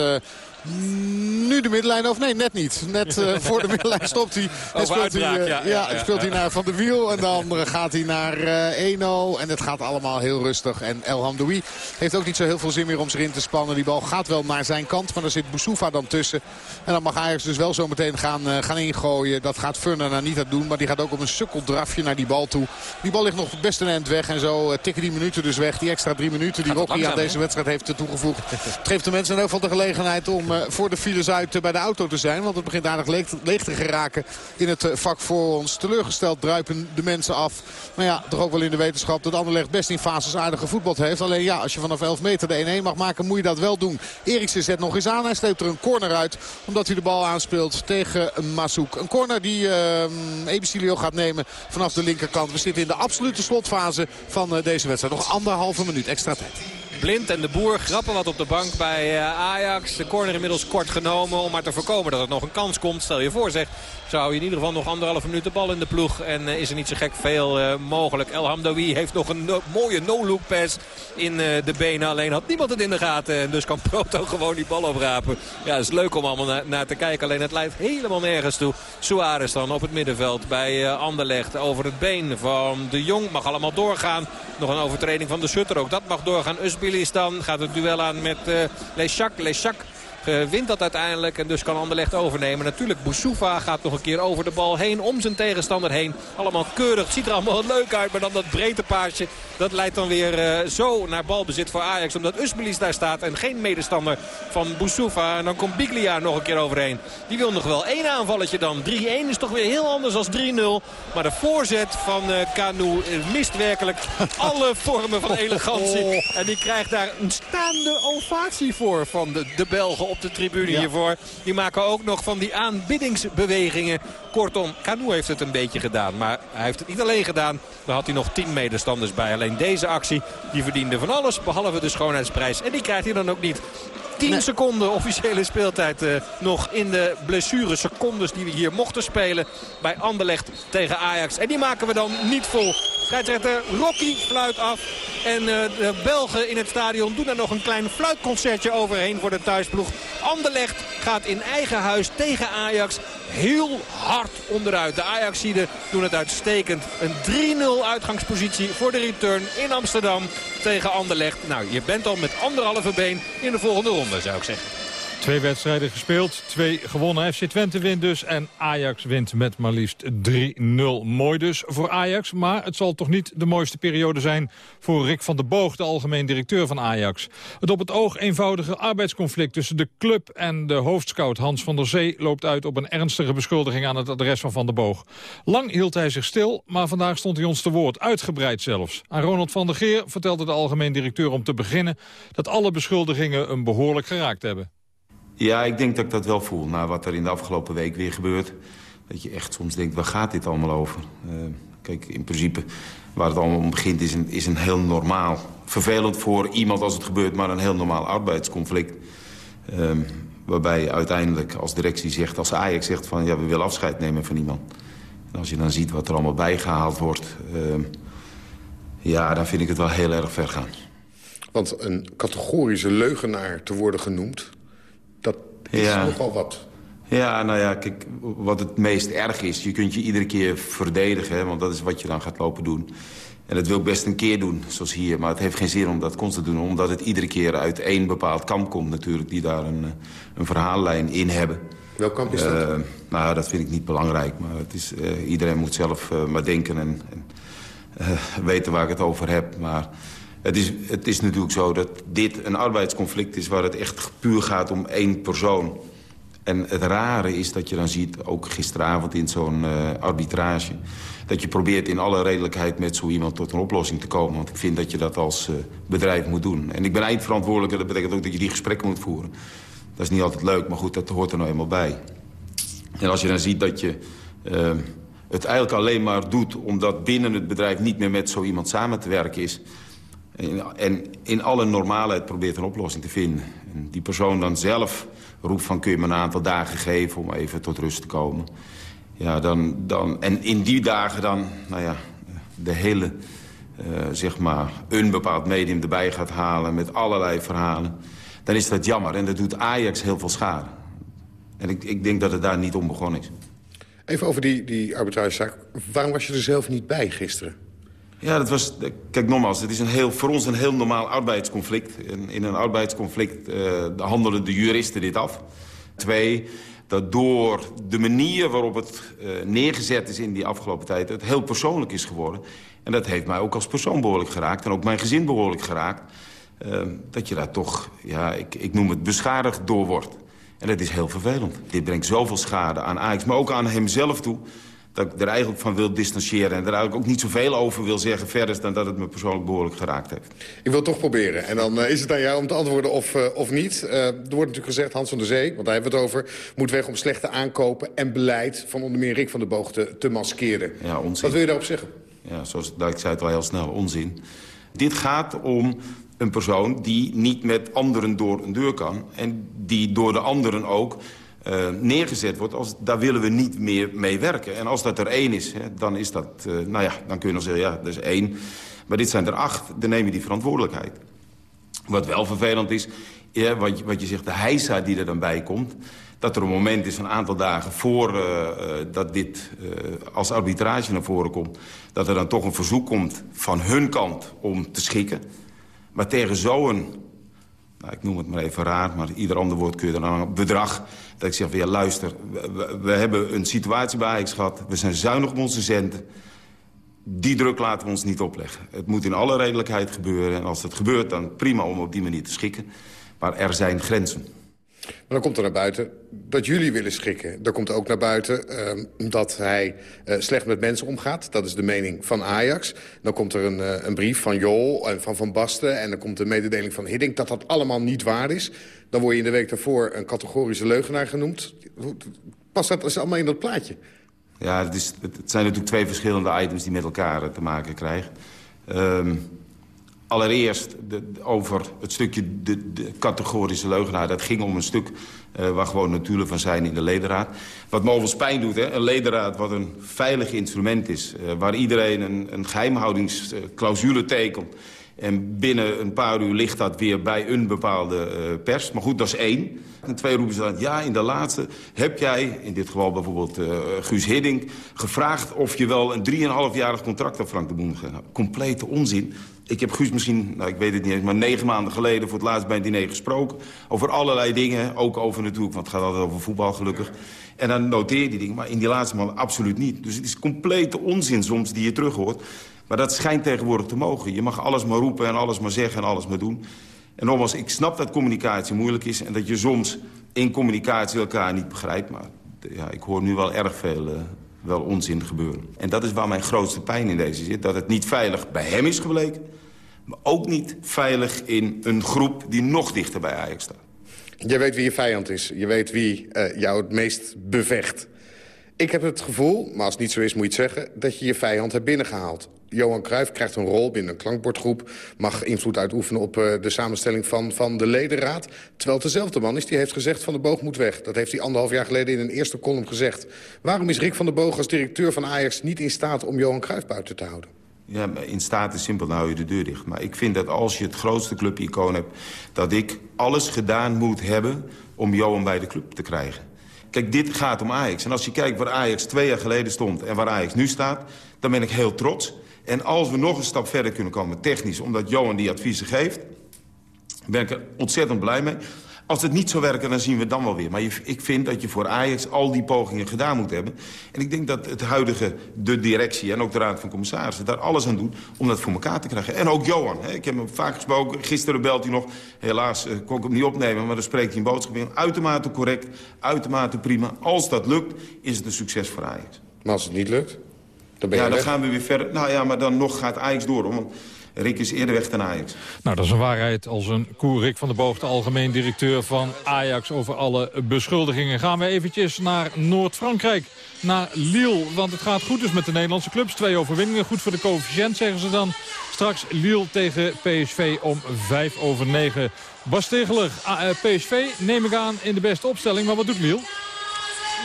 nu de middenlijn, of nee, net niet. Net uh, voor de middenlijn stopt hij. En speelt hij, uh, ja, ja, ja, speelt hij naar Van der Wiel. En dan gaat hij naar uh, 1-0. En het gaat allemaal heel rustig. En El Hamdoui heeft ook niet zo heel veel zin meer om zich in te spannen. Die bal gaat wel naar zijn kant. Maar dan zit Boussoufa dan tussen. En dan mag Ajax dus wel zo meteen gaan, gaan ingooien. Dat gaat Furnan niet doen. Maar die gaat ook op een sukkeldrafje naar die bal toe. Die bal ligt nog best een eind weg. En zo tikken die minuten dus weg. Die extra drie minuten die Rocky aan deze wedstrijd heeft toegevoegd. Het geeft de mensen in ieder geval de gelegenheid om voor de files uit uit bij de auto te zijn. Want het begint aardig leeg, te geraken in het vak voor ons. Teleurgesteld druipen de mensen af. Maar ja, toch ook wel in de wetenschap dat Anderlecht best in fases aardig gevoetbald heeft. Alleen ja, als je vanaf 11 meter de 1-1 mag maken, moet je dat wel doen. Eriksen zet nog eens aan. Hij sleept er een corner uit. Omdat hij de bal aanspeelt tegen Mazouk. Een corner die uh, gaat nemen vanaf de linkerkant. We zitten in de absolute slotfase van deze wedstrijd. Nog anderhalve minuut extra tijd. Blind en de Boer grappen wat op de bank bij uh, Ajax. De corner inmiddels kort genomen om maar te voorkomen dat er nog een kans komt. Stel je voor zeg, zou je in ieder geval nog anderhalve minuut de bal in de ploeg. En uh, is er niet zo gek veel uh, mogelijk. El Hamdoui heeft nog een mooie no-look pass in de benen. Alleen had niemand het in de gaten. En dus kan Proto gewoon die bal oprapen. Ja, is leuk om allemaal naar, te kijken. Alleen het leidt helemaal nergens toe. Suarez dan op het middenveld bij Anderlecht. Over het been van de Jong. Mag allemaal doorgaan. Nog een overtreding van de Sutter ook. Dat mag doorgaan. Usbilistan gaat het duel aan met uh, Lechak. Wint dat uiteindelijk en dus kan Anderlecht overnemen. Natuurlijk, Boussoufa gaat nog een keer over de bal heen, om zijn tegenstander heen. Allemaal keurig, ziet er allemaal leuk uit. Maar dan dat breedte paasje, dat leidt dan weer uh, zo naar balbezit voor Ajax. Omdat Usbelis daar staat en geen medestander van Boussoufa. En dan komt Biglia nog een keer overheen. Die wil nog wel één aanvalletje dan. 3-1 is toch weer heel anders dan 3-0. Maar de voorzet van uh, Kanu mist werkelijk alle vormen van elegantie. En die krijgt daar een staande ovatie voor van de, de Belgen op de tribune ja. hiervoor. Die maken ook nog van die aanbiddingsbewegingen. Kortom, Canu heeft het een beetje gedaan. Maar hij heeft het niet alleen gedaan. Daar had hij nog tien medestanders bij. Alleen deze actie die verdiende van alles. Behalve de schoonheidsprijs. En die krijgt hij dan ook niet. 10 nee. seconden officiële speeltijd uh, nog in de blessure secondes die we hier mochten spelen bij Anderlecht tegen Ajax. En die maken we dan niet vol. Scheidsrechter Rocky fluit af. En uh, de Belgen in het stadion doen er nog een klein fluitconcertje overheen voor de thuisploeg. Anderlecht gaat in eigen huis tegen Ajax heel hard onderuit. De Ajaxiden doen het uitstekend. Een 3-0 uitgangspositie voor de return in Amsterdam tegen Anderlecht. Nou, je bent al met anderhalve been in de volgende ronde, zou ik zeggen. Twee wedstrijden gespeeld, twee gewonnen. FC Twente wint dus en Ajax wint met maar liefst 3-0. Mooi dus voor Ajax, maar het zal toch niet de mooiste periode zijn... voor Rick van der Boog, de algemeen directeur van Ajax. Het op het oog eenvoudige arbeidsconflict tussen de club en de hoofdscout Hans van der Zee... loopt uit op een ernstige beschuldiging aan het adres van Van der Boog. Lang hield hij zich stil, maar vandaag stond hij ons te woord, uitgebreid zelfs. Aan Ronald van der Geer vertelde de algemeen directeur om te beginnen... dat alle beschuldigingen hem behoorlijk geraakt hebben. Ja, ik denk dat ik dat wel voel. Na wat er in de afgelopen week weer gebeurt. Dat je echt soms denkt, waar gaat dit allemaal over? Uh, kijk, in principe, waar het allemaal om begint, is een, is een heel normaal... vervelend voor iemand als het gebeurt, maar een heel normaal arbeidsconflict. Uh, waarbij uiteindelijk als directie zegt, als Ajax zegt van... ja, we willen afscheid nemen van iemand. En als je dan ziet wat er allemaal bijgehaald wordt... Uh, ja, dan vind ik het wel heel erg ver gaan. Want een categorische leugenaar te worden genoemd... Dat is ja. nogal wat. Ja, nou ja, kijk, wat het meest erg is... je kunt je iedere keer verdedigen, hè, want dat is wat je dan gaat lopen doen. En dat wil ik best een keer doen, zoals hier. Maar het heeft geen zin om dat constant te doen... omdat het iedere keer uit één bepaald kamp komt natuurlijk... die daar een, een verhaallijn in hebben. Welk kamp is dat? Uh, nou, dat vind ik niet belangrijk. Maar het is, uh, iedereen moet zelf uh, maar denken en, en weten waar ik het over heb. Maar het is, het is natuurlijk zo dat dit een arbeidsconflict is... waar het echt puur gaat om één persoon. En het rare is dat je dan ziet, ook gisteravond in zo'n uh, arbitrage... dat je probeert in alle redelijkheid met zo iemand tot een oplossing te komen. Want ik vind dat je dat als uh, bedrijf moet doen. En ik ben eindverantwoordelijke, dat betekent ook dat je die gesprekken moet voeren. Dat is niet altijd leuk, maar goed, dat hoort er nou eenmaal bij. En als je dan ziet dat je... Uh, het eigenlijk alleen maar doet omdat binnen het bedrijf niet meer met zo iemand samen te werken is en in alle normaalheid probeert een oplossing te vinden. En die persoon dan zelf roept van kun je me een aantal dagen geven om even tot rust te komen. Ja, dan, dan, en in die dagen dan, nou ja, de hele, uh, zeg maar, een bepaald medium erbij gaat halen met allerlei verhalen. Dan is dat jammer en dat doet Ajax heel veel schade. En ik, ik denk dat het daar niet om begonnen is. Even over die, die arbitragezaak. Waarom was je er zelf niet bij gisteren? Ja, dat was... Kijk, nogmaals, het is een heel, voor ons een heel normaal arbeidsconflict. In, een arbeidsconflict uh, handelen de juristen dit af. Twee, dat door de manier waarop het uh, neergezet is in die afgelopen tijd... het heel persoonlijk is geworden. En dat heeft mij ook als persoon behoorlijk geraakt. En ook mijn gezin behoorlijk geraakt. Uh, dat je daar toch, ja, ik, ik noem het beschadigd door wordt. En dat is heel vervelend. Dit brengt zoveel schade aan Ajax, maar ook aan hemzelf toe dat ik er eigenlijk van wil distancieren... en er eigenlijk ook niet zoveel over wil zeggen verder... dan dat het me persoonlijk behoorlijk geraakt heeft. Ik wil toch proberen. En dan uh, is het aan jou om te antwoorden of, uh, of niet. Uh, er wordt natuurlijk gezegd, Hans van der Zee, want daar hebben we het over... moet weg om slechte aankopen en beleid van onder meer Rick van der Boog te, te maskeren. Ja, onzin. Wat wil je daarop zeggen? Ja, zoals ik zei het al heel snel, onzin. Dit gaat om een persoon die niet met anderen door een deur kan... en die door de anderen ook uh, neergezet wordt... Als, daar willen we niet meer mee werken. En als dat er één is, hè, dan is dat... Uh, nou ja, dan kun je nog zeggen, ja, dat is één. Maar dit zijn er acht, dan neem je die verantwoordelijkheid. Wat wel vervelend is, ja, wat, wat je zegt, de heisa die er dan bij komt... dat er een moment is, een aantal dagen voor uh, dat dit als arbitrage naar voren komt... dat er dan toch een verzoek komt van hun kant om te schikken. Maar tegen zo'n nou, ik noem het maar even raar, maar ieder ander woord kun je dan aan bedrag. Dat ik zeg van ja, luister, we, hebben een situatie bij Ajax gehad. We zijn zuinig op onze centen. Die druk laten we ons niet opleggen. Het moet in alle redelijkheid gebeuren. En als dat gebeurt, dan prima om op die manier te schikken. Maar er zijn grenzen. Maar dan komt er naar buiten dat jullie willen schikken. Er komt ook naar buiten uh, dat hij uh, slecht met mensen omgaat. Dat is de mening van Ajax. Dan komt er een, uh, een brief van Jol en van Van Basten... en dan komt de mededeling van Hiddink dat dat allemaal niet waar is. Dan word je in de week daarvoor een categorische leugenaar genoemd. Past dat is allemaal in dat plaatje? Ja, het, is, het, zijn natuurlijk twee verschillende items die met elkaar te maken krijgen. Um, Allereerst de, over het stukje de, categorische leugenaar. Dat ging om een stuk uh, waar gewoon natuurlijk van zijn in de ledenraad. Wat me overigens pijn doet, hè? een ledenraad wat een veilig instrument is... Uh, waar iedereen een, een geheimhoudingsclausule tekent... En binnen een paar uur ligt dat weer bij een bepaalde uh, pers. Maar goed, dat is één. En twee roepen ze dan, ja, in de laatste heb jij, in dit geval bijvoorbeeld uh, Guus Hiddink... gevraagd of je wel een 3,5-jarig contract had Frank de Boen nou, Complete onzin. Ik heb Guus misschien, nou, ik weet het niet eens, maar negen maanden geleden... voor het laatst bij een diner gesproken. Over allerlei dingen, ook over natuurlijk, want het gaat altijd over voetbal gelukkig. En dan noteer je die dingen, maar in die laatste maanden absoluut niet. Dus het is complete onzin soms die je terug hoort. Maar dat schijnt tegenwoordig te mogen. Je mag alles maar roepen en alles maar zeggen en alles maar doen. En nogmaals, ik snap dat communicatie moeilijk is... en dat je soms in communicatie elkaar niet begrijpt. Maar ja, ik hoor nu wel erg veel... Uh, wel onzin gebeuren. En dat is waar mijn grootste pijn in deze zit. Dat het niet veilig bij hem is gebleken... maar ook niet veilig in een groep die nog dichter bij Ajax staat. Je weet wie je vijand is. Je weet wie uh, jou het meest bevecht. Ik heb het gevoel, maar als het niet zo is moet je het zeggen... dat je je vijand hebt binnengehaald. Johan Cruijff krijgt een rol binnen een klankbordgroep... mag invloed uitoefenen op uh, de samenstelling van, van de ledenraad. Terwijl het dezelfde man is die heeft gezegd van de boog moet weg. Dat heeft hij anderhalf jaar geleden in een eerste column gezegd. Waarom is Rick van der Boog als directeur van Ajax niet in staat... om Johan Cruijff buiten te houden? Ja, in staat is simpel, dan hou je de deur dicht. Maar ik vind dat als je het grootste clubicoon hebt... dat ik alles gedaan moet hebben om Johan bij de club te krijgen. Kijk, dit gaat om Ajax. En als je kijkt waar Ajax twee jaar geleden stond en waar Ajax nu staat... dan ben ik heel trots. En als we nog een stap verder kunnen komen technisch... omdat Johan die adviezen geeft, ben ik er ontzettend blij mee. Als het niet zou werken, dan zien we het dan wel weer. Maar je, ik vind dat je voor Ajax al die pogingen gedaan moet hebben. En ik denk dat het huidige, de directie en ook de Raad van Commissarissen... daar alles aan doen om dat voor elkaar te krijgen. En ook Johan. Hè. Ik heb hem vaak gesproken. Gisteren belt hij nog. Helaas uh, kon ik hem niet opnemen, maar dan spreekt hij een boodschap in. Uitermate correct, uitermate prima. Als dat lukt, is het een succes voor Ajax. Maar als het niet lukt? Dan ben je ja, dan gaan we weer verder. Nou ja, maar dan nog gaat Ajax door. Want Rick is eerder weg dan Ajax. Nou, dat is een waarheid als een koer. Rick van der Boog, de algemeen directeur van Ajax... over alle beschuldigingen. Gaan we eventjes naar Noord-Frankrijk, naar Lille. Want het gaat goed dus met de Nederlandse clubs. Twee overwinningen, goed voor de coëfficiënt, zeggen ze dan. Straks Lille tegen PSV om 5 over 9. Bas Tegeler, PSV neem ik aan in de beste opstelling. Maar wat doet Lille?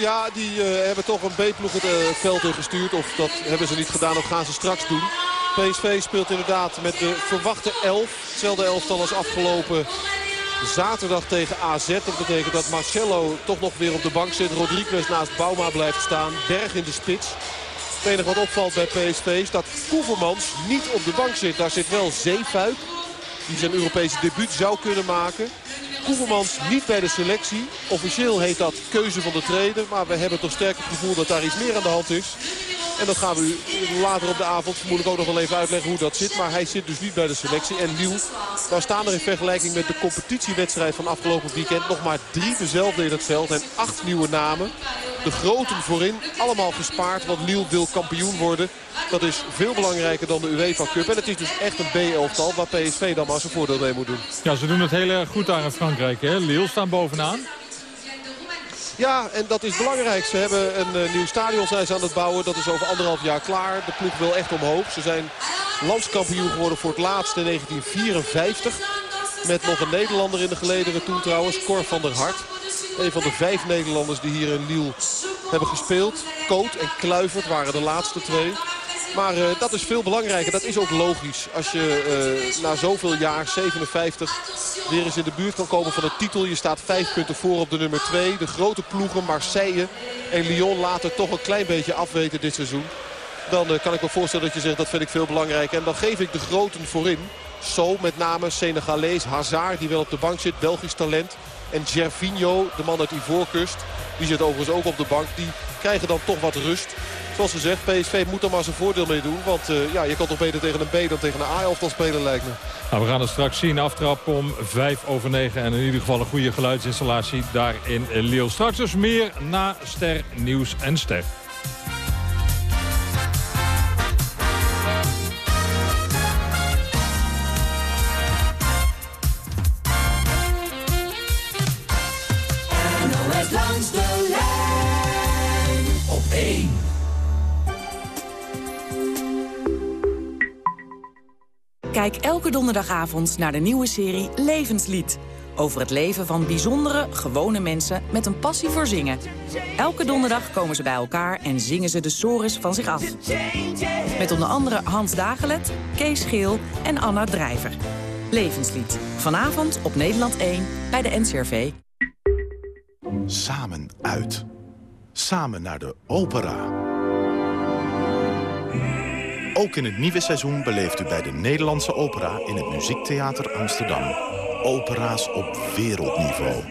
Ja, die uh, hebben toch een B-ploeg het uh, veld ingestuurd. Of dat hebben ze niet gedaan, of gaan ze straks doen. PSV speelt inderdaad met de verwachte elf. Hetzelfde elftal als afgelopen zaterdag tegen AZ. Dat betekent dat Marcelo toch nog weer op de bank zit. Rodriguez naast Bauma blijft staan. Berg in de spits. Het enige wat opvalt bij PSV is dat Koevermans niet op de bank zit. Daar zit wel Zeefuik. Die zijn Europese debuut zou kunnen maken. Koevermans niet bij de selectie. Officieel heet dat keuze van de trainer. Maar we hebben toch sterk het gevoel dat daar iets meer aan de hand is. En dat gaan we u later op de avond vermoedelijk ook nog wel even uitleggen hoe dat zit. Maar hij zit dus niet bij de selectie. En Liel, daar staan er in vergelijking met de competitiewedstrijd van afgelopen weekend... nog maar drie dezelfde in het veld en acht nieuwe namen. De groten voorin, allemaal gespaard, want Liel wil kampioen worden. Dat is veel belangrijker dan de UEFA Cup. En het is dus echt een B-elftal waar PSV dan maar zijn voordeel mee moet doen. Ja, ze doen het heel erg goed daar in Frankrijk. Hè? Lille staan bovenaan. Ja, en dat is belangrijk. Ze hebben een uh, nieuw stadion zijn ze aan het bouwen. Dat is over anderhalf jaar klaar. De ploeg wil echt omhoog. Ze zijn landskampioen geworden voor het laatst in 1954. Met nog een Nederlander in de gelederen toen trouwens. Cor van der Hart. Een van de vijf Nederlanders die hier in Lille hebben gespeeld. Koot en Kluivert waren de laatste twee. Maar uh, dat is veel belangrijker. Dat is ook logisch. Als je uh, na zoveel jaar, 57, weer eens in de buurt kan komen van de titel. Je staat vijf punten voor op de nummer 2. De grote ploegen Marseille en Lyon laten toch een klein beetje afweten dit seizoen. Dan uh, kan ik me voorstellen dat je zegt dat vind ik veel belangrijker. En dan geef ik de groten voorin. Zo met name Senegalees, Hazard die wel op de bank zit, Belgisch talent. En Gervinho, de man uit Ivoorkust, die zit overigens ook op de bank. Die krijgen dan toch wat rust. Zoals gezegd, PSV moet er maar zijn voordeel mee doen. Want uh, ja, je kan toch beter tegen een B dan tegen een A-elftal spelen lijkt me. Nou, we gaan het straks zien. Aftrap om 5 over 9. En in ieder geval een goede geluidsinstallatie daar in Lille. Straks dus meer na Ster, Nieuws en Ster. Kijk elke donderdagavond naar de nieuwe serie Levenslied. Over het leven van bijzondere, gewone mensen met een passie voor zingen. Elke donderdag komen ze bij elkaar en zingen ze de sores van zich af. Met onder andere Hans Dagelet, Kees Geel en Anna Drijver. Levenslied. Vanavond op Nederland 1 bij de NCRV. Samen uit. Samen naar de opera. Ook in het nieuwe seizoen beleeft u bij de Nederlandse Opera... in het Muziektheater Amsterdam. Opera's op wereldniveau.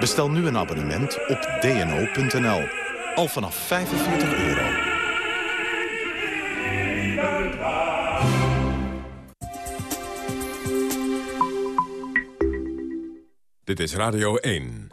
Bestel nu een abonnement op dno.nl. Al vanaf 45 euro. Dit is Radio 1.